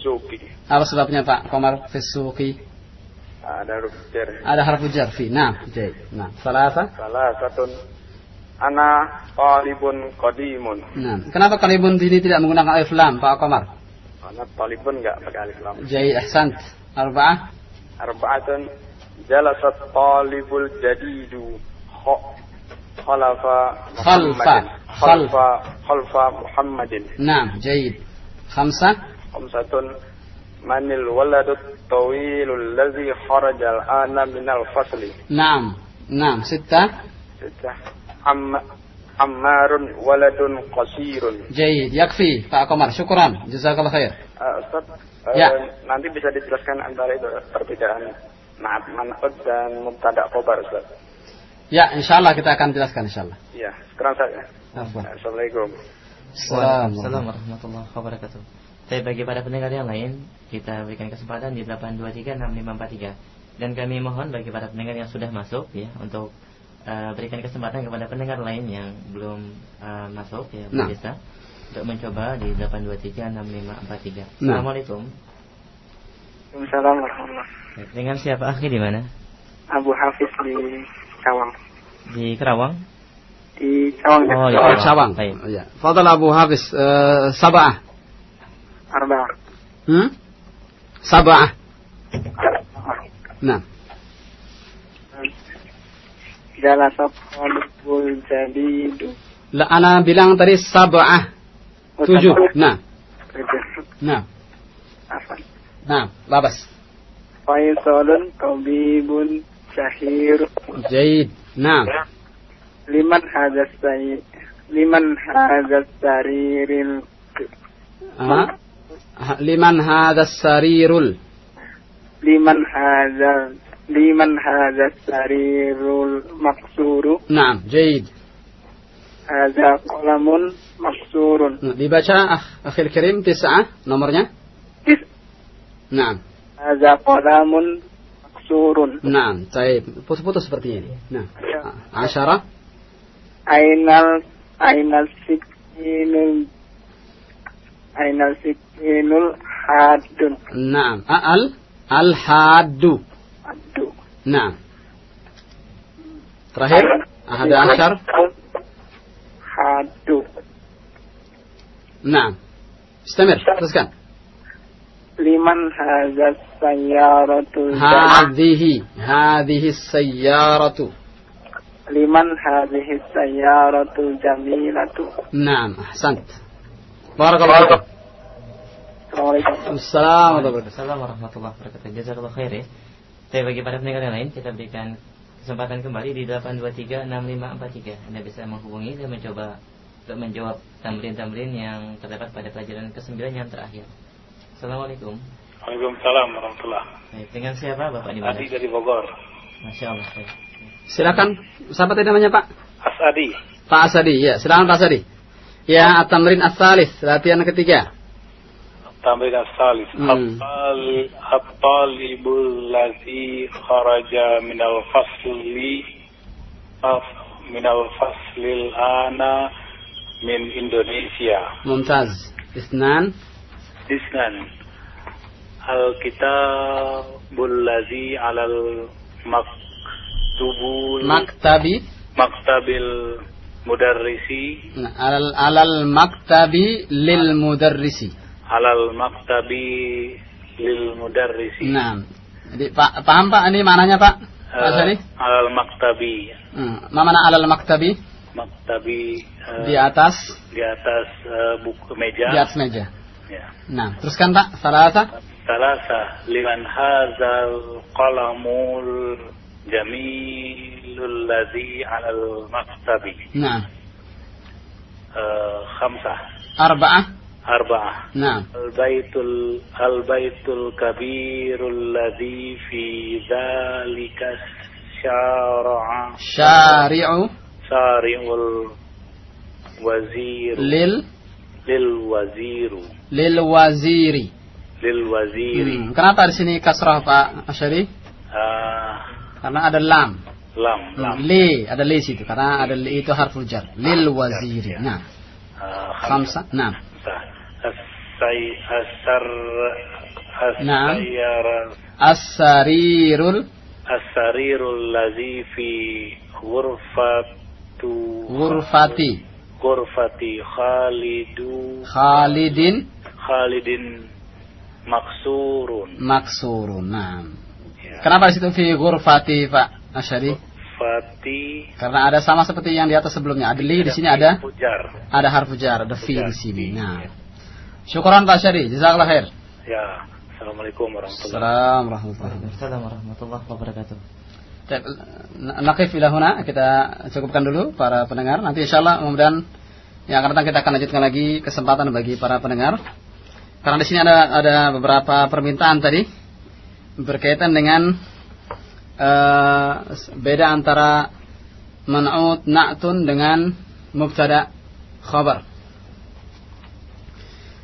Suki. Apa sebabnya Pak Komar? Fisuki Ada huruf jar. Ada harfu jar fi Nah Jaid Nah Salasa Salah satu ana talibun qadimun. Nah Kenapa kalibun ini tidak menggunakan alif lam Pak Komar? Karena talibun enggak pakai alif lam. Jaid Ahsant. Arba'ah Arba'atun jalasat talibul jadidu kho khalafa Khalfa. Muhammadin. khalfa khalfa Muhammadin Nah Jaid Khamsah khamsatun manil waladut tawilul ladzi kharajal ana minal fasli Naam Naam Sittah Sudah. Amma Ammarun waladun qasirun Jaid Yakfi Pak Komar Syukuran Jazakallah khair Eh, Ustaz, eh, Ya. nanti bisa dijelaskan antara itu perbedaan Naat man'ud dan mubtada khobar Ustaz. Ya insya Allah kita akan jelaskan insya Allah Iya, sekarang saya. Assalamualaikum. Waalaikumsalam warahmatullahi wabarakatuh. Tapi bagi para pendengar yang lain, kita berikan kesempatan di 8236543. Dan kami mohon bagi para pendengar yang sudah masuk ya untuk eh, berikan kesempatan kepada pendengar lain yang belum eh, masuk ya Nah. bisa untuk mencoba di 8236543. Nah. Assalamualaikum. Waalaikumsalam warahmatullahi Dengan siapa akhi di mana? Abu Hafiz di Cawang. Di Kerawang. Di Cawang. Oh, Oh, ya. Cawang. Baik. Ya. Fadal Abu Hafiz eh, Sabah. Arba. Hmm? Sabah. Nah. Jalasat talibul jadidu. La ana bilang tadi sabah. Oh, Tujuh. sabah. Nah. Nah. Afan. Nah. Labas. Faisalun tabibun syahir. Jaid. Nah. Liman hadas sayi. Liman hadas sariril. Ah. Liman hadha sarirul. Liman hadas liman hadas sarirul maksuru. Naam. Jaid. Ada kolamun maksurun. Nah, dibaca akh, akhir kirim tis'ah nomornya. Tis. Naam. Ada kolamun maksurun. Naam. Baik. Putus-putus seperti ini. Nah. Asyara. Ainal ainal sikinul ainal sikinul hadun. Al-haddu. Aduh. Naam. Terakhir. Ahada asyar. Hadu. Naam. Istamir. Teruskan. Liman hazas sayyaratul Hadhihi. Hadhihi sayyaratu. Liman hadhihi sayyaratul jamilatu. Naam. Ahsant. Barakallahu fikum. Assalamualaikum. Assalamualaikum. Assalamualaikum warahmatullahi wabarakatuh. Jazakallah khair ya. Tapi bagi para pendengar yang lain, kita berikan kesempatan kembali di 8236543. Anda bisa menghubungi dan mencoba untuk menjawab tamrin-tamrin yang terdapat pada pelajaran ke-9 yang terakhir. Assalamualaikum. Waalaikumsalam warahmatullah. Baik, dengan siapa Bapak di mana? Adi dari Bogor. Masya Allah. baik. Silakan. Siapa tadi namanya Pak? Asadi. Pak Asadi. Ya, silakan Pak Asadi. Ya, at-tamrin as-salis, latihan ketiga. Tamrin as-salis. Hmm. At-tal- At-talibul ladzi kharaja minal fasli af- minal faslil ana min Indonesia. Mumtaz. Isnan. Isnan. Al-kitabul ladzi 'alal maktubul Maktabi. maktabil mudarrisi Nah, alal maktabi lil mudarrisi. Nah, jadi Pak paham Pak ini mananya Pak? Pak Eh, Sari? alal maktabi Hmm. Mana alal maktabi? maktabi eh, Di atas di atas eh, buku meja. di atas meja. Ya. Nah, teruskan Pak. Salasa. Salasa liman hadzal qalamul jamilul ladzi 'alal maktabi. Nah, Eh, khamsah arba'ah. Al-baitul al-baitul kabirul ladzi fi dzalika syara'a syari'u syari'ul wazir lil lil waziru lil waziri. lil waziri Hmm. Kenapa di sini kasrah Pak Asyari? Ah, Karena ada lam. lam lam Li, ada li situ karena ada li itu harful jar. Lil waziri. Nah, Ah, khamsa. Nah, khamsah as-say asar Naam. as-sayyara as-sarirul as-sarirul ladzi fi ghurfatu ghurfati ghurfati khalidu Khalidin Khalidin maksurun maksurun. Nah. Kenapa di situ fi ghurfati Pak Asyari? Fati Karena ada sama seperti yang di atas sebelumnya. Ada li di sini ada ada harfu jar, ada fi di sini. Nah. Syukran Pak Asyari. Jazakallah khair. ya Assalamualaikum warahmatullahi wabarakatuh. Assalamualaikum warahmatullahi wabarakatuh. Baik, Nakif ila huna kita cukupkan dulu para pendengar. Nanti insya Allah kemudian yang akan datang kita akan lanjutkan lagi kesempatan bagi para pendengar. Karena di sini ada ada beberapa permintaan tadi berkaitan dengan eh, beda antara man'ut na'tun dengan mubtada khabar.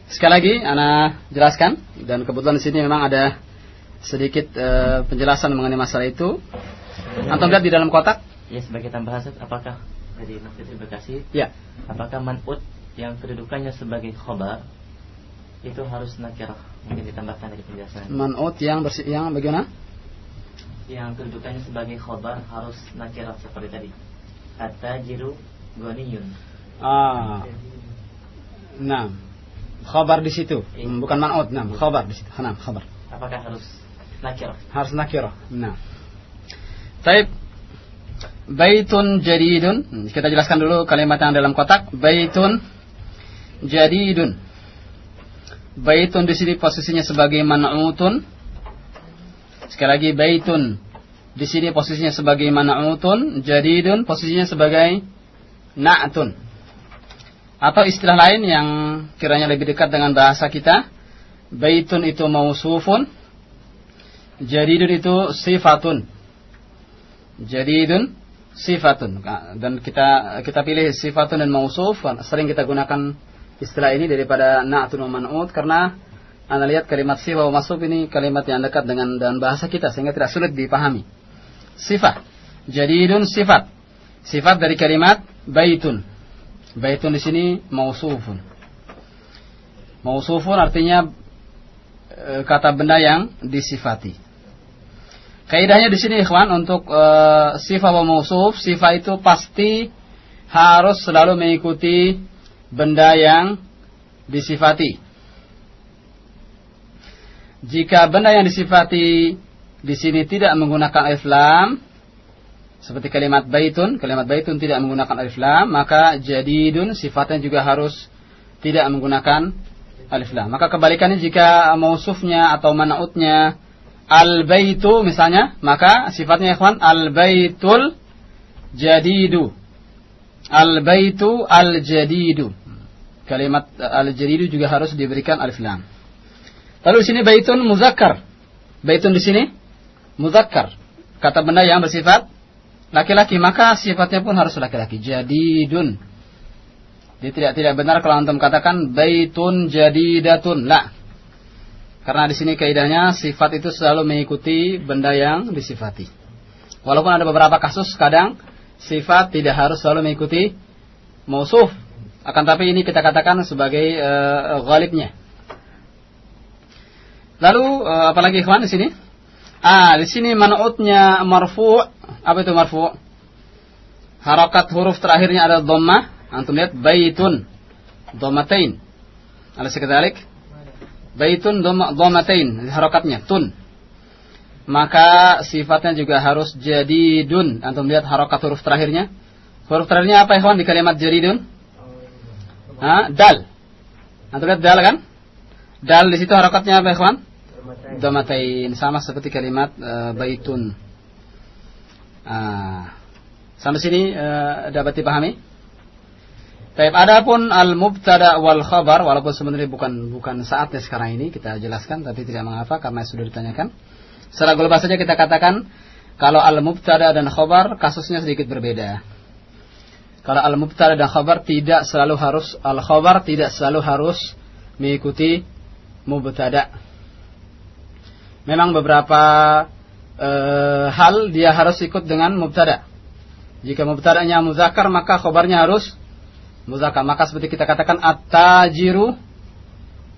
Sekali lagi ana jelaskan dan kebetulan di sini memang ada sedikit eh, penjelasan mengenai masalah itu. Antum lihat di dalam kotak? Ya sebagai tambahan apakah dari Masjid Bekasi Ya. apakah man'ut yang kedudukannya sebagai khobar itu harus nakirah mungkin ditambahkan dari penjelasan Man'ut yang bersih yang bagaimana? yang kedudukannya sebagai khobar harus nakirah seperti tadi at-tajiru ghaniyun Ah. Nah. Khabar di situ, Hmm, bukan man'ut. Nah, khabar di situ. Nah, khabar. apakah harus nakirah Harus nakirah. Nah. Taib. Baitun jadidun. Hmm, Kita jelaskan dulu kalimat yang dalam kotak. Baitun jadidun. Baitun di sini posisinya sebagai man'utun. Sekali lagi baitun di sini posisinya sebagai man'utun, jadidun posisinya sebagai na'tun. Atau istilah lain yang kiranya lebih dekat dengan bahasa kita, baitun itu mausufun, jadidun itu sifatun. Jadidun sifatun dan kita kita pilih sifatun dan mausuf sering kita gunakan istilah ini daripada na'tun wa man'ut karena anda lihat kalimat sifat wa masuf ini kalimat yang dekat dengan dengan bahasa kita sehingga tidak sulit dipahami. Sifat. Jadidun sifat. Sifat dari kalimat baitun. Baitun di sini mausufun. Mausufun artinya e, kata benda yang disifati. Kaidahnya di sini ikhwan untuk e, sifat wa mausuf, sifat itu pasti harus selalu mengikuti benda yang disifati. Jika benda yang disifati di sini tidak menggunakan alif lam, seperti kalimat baitun, kalimat baitun tidak menggunakan alif lam, maka jadidun sifatnya juga harus tidak menggunakan alif lam. Maka kebalikannya jika mausufnya atau manautnya al baitu misalnya, maka sifatnya ikhwan al baitul jadidu. Al baitu al jadidu. Kalimat al jadidu juga harus diberikan alif lam. Lalu di sini baitun muzakkar. Baitun di sini muzakkar. Kata benda yang bersifat laki-laki maka sifatnya pun harus laki-laki. Jadidun. Jadi tidak tidak benar kalau antum katakan baitun jadidatun. La. Karena di sini kaidahnya sifat itu selalu mengikuti benda yang disifati. Walaupun ada beberapa kasus kadang sifat tidak harus selalu mengikuti mausuf. Akan tapi ini kita katakan sebagai uh, ghalibnya. Lalu uh, apalagi ikhwan di sini? Ah, di sini man'utnya marfu'. Apa itu marfu'? Harakat huruf terakhirnya ada dhammah. Antum lihat baitun. Dhammatain. Ada sekadalik? Baitun dhammatain. Harakatnya tun. Maka sifatnya juga harus jadi dun. Antum lihat harakat huruf terakhirnya. Huruf terakhirnya apa ikhwan di kalimat jaridun? Ha? Dal. Antum lihat dal kan? Dal di situ harakatnya apa ikhwan? Domatain sama seperti kalimat uh, baitun. Uh, sampai sini uh, dapat dipahami? Baik, adapun al-mubtada wal khabar walaupun sebenarnya bukan bukan saatnya sekarang ini kita jelaskan tapi tidak mengapa karena sudah ditanyakan. Secara global saja kita katakan kalau al-mubtada dan khabar kasusnya sedikit berbeda. Kalau al-mubtada dan khabar tidak selalu harus al-khabar tidak selalu harus mengikuti mubtada. Memang beberapa e, hal dia harus ikut dengan mubtada. Jika mubtadanya muzakkar maka khabarnya harus muzakkar. Maka seperti kita katakan at-tajiru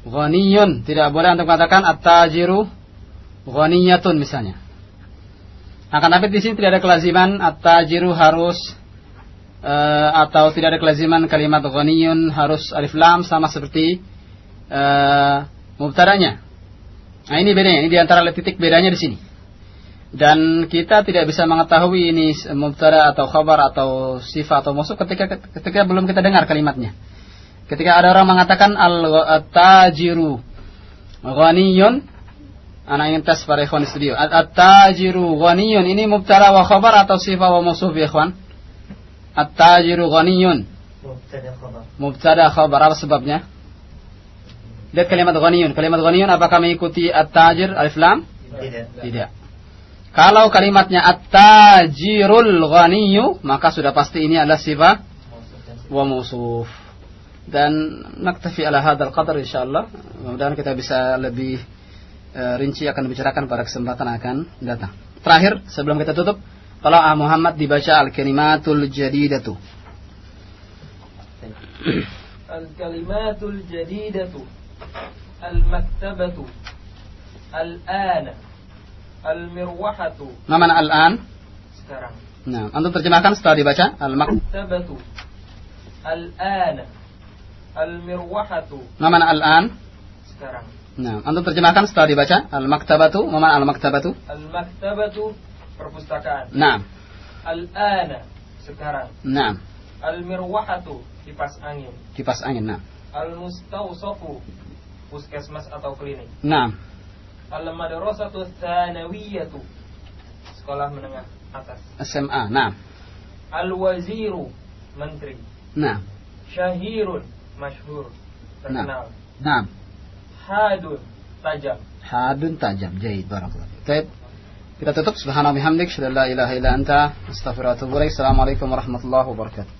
ghaniyun. Tidak boleh untuk katakan at-tajiru ghaniyatun misalnya. Akan tapi di sini tidak ada kelaziman at-tajiru harus uh, atau tidak ada kelaziman kalimat ghaniyun harus alif lam sama seperti uh, mubtadanya. Nah ini bedanya, ini di antara titik bedanya di sini. Dan kita tidak bisa mengetahui ini mubtada atau khabar atau sifat atau musuh ketika ketika belum kita dengar kalimatnya. Ketika ada orang mengatakan al-tajiru ghaniyun, anak ingin tes para ikhwan di studio. At-tajiru ghaniyun ini mubtada wa khabar atau sifat wa musuh ya ikhwan? At-tajiru ghaniyun. Mubtada khabar. Mubtada khabar apa sebabnya? Lihat kalimat ghaniyun. Kalimat ghaniyun apakah mengikuti at-tajir alif lam? Tidak. Tidak. Kalau kalimatnya at-tajirul ghaniyu, maka sudah pasti ini adalah sifat wa musuf. Dan naktafi ala hadzal qadar insyaallah. Mudah-mudahan kita bisa lebih uh, rinci akan dibicarakan pada kesempatan akan datang. Terakhir sebelum kita tutup, kalau ah Muhammad dibaca al-kalimatul jadidatu. Al-kalimatul jadidatu. Al-maktabatu. Al-ana. Al-mirwahatu. Nama al-an? Sekarang. Nah, antum terjemahkan setelah dibaca al-mak. Maktabatu. Al-ana. Al-mirwahatu. Nama al-an? Sekarang. Nah, antum terjemahkan setelah dibaca al-maktabatu. Nama al-maktabatu? Al-maktabatu perpustakaan. Nah. Al-ana sekarang. Nah. Al-mirwahatu kipas angin. Kipas angin, nah. Al-mustawsafu puskesmas atau klinik. Nah. Al-madrasatu tsanawiyatu sekolah menengah atas. SMA, nah. Al-waziru menteri. Nah. Syahirun masyhur terkenal. Nah. Hadun tajam. Hadun tajam. Jahid barakallahu. Baik. Kita tutup subhanallahi hamdik, la ilaha illa anta, astaghfiruka wa atubu ilaik. Assalamualaikum warahmatullahi wabarakatuh.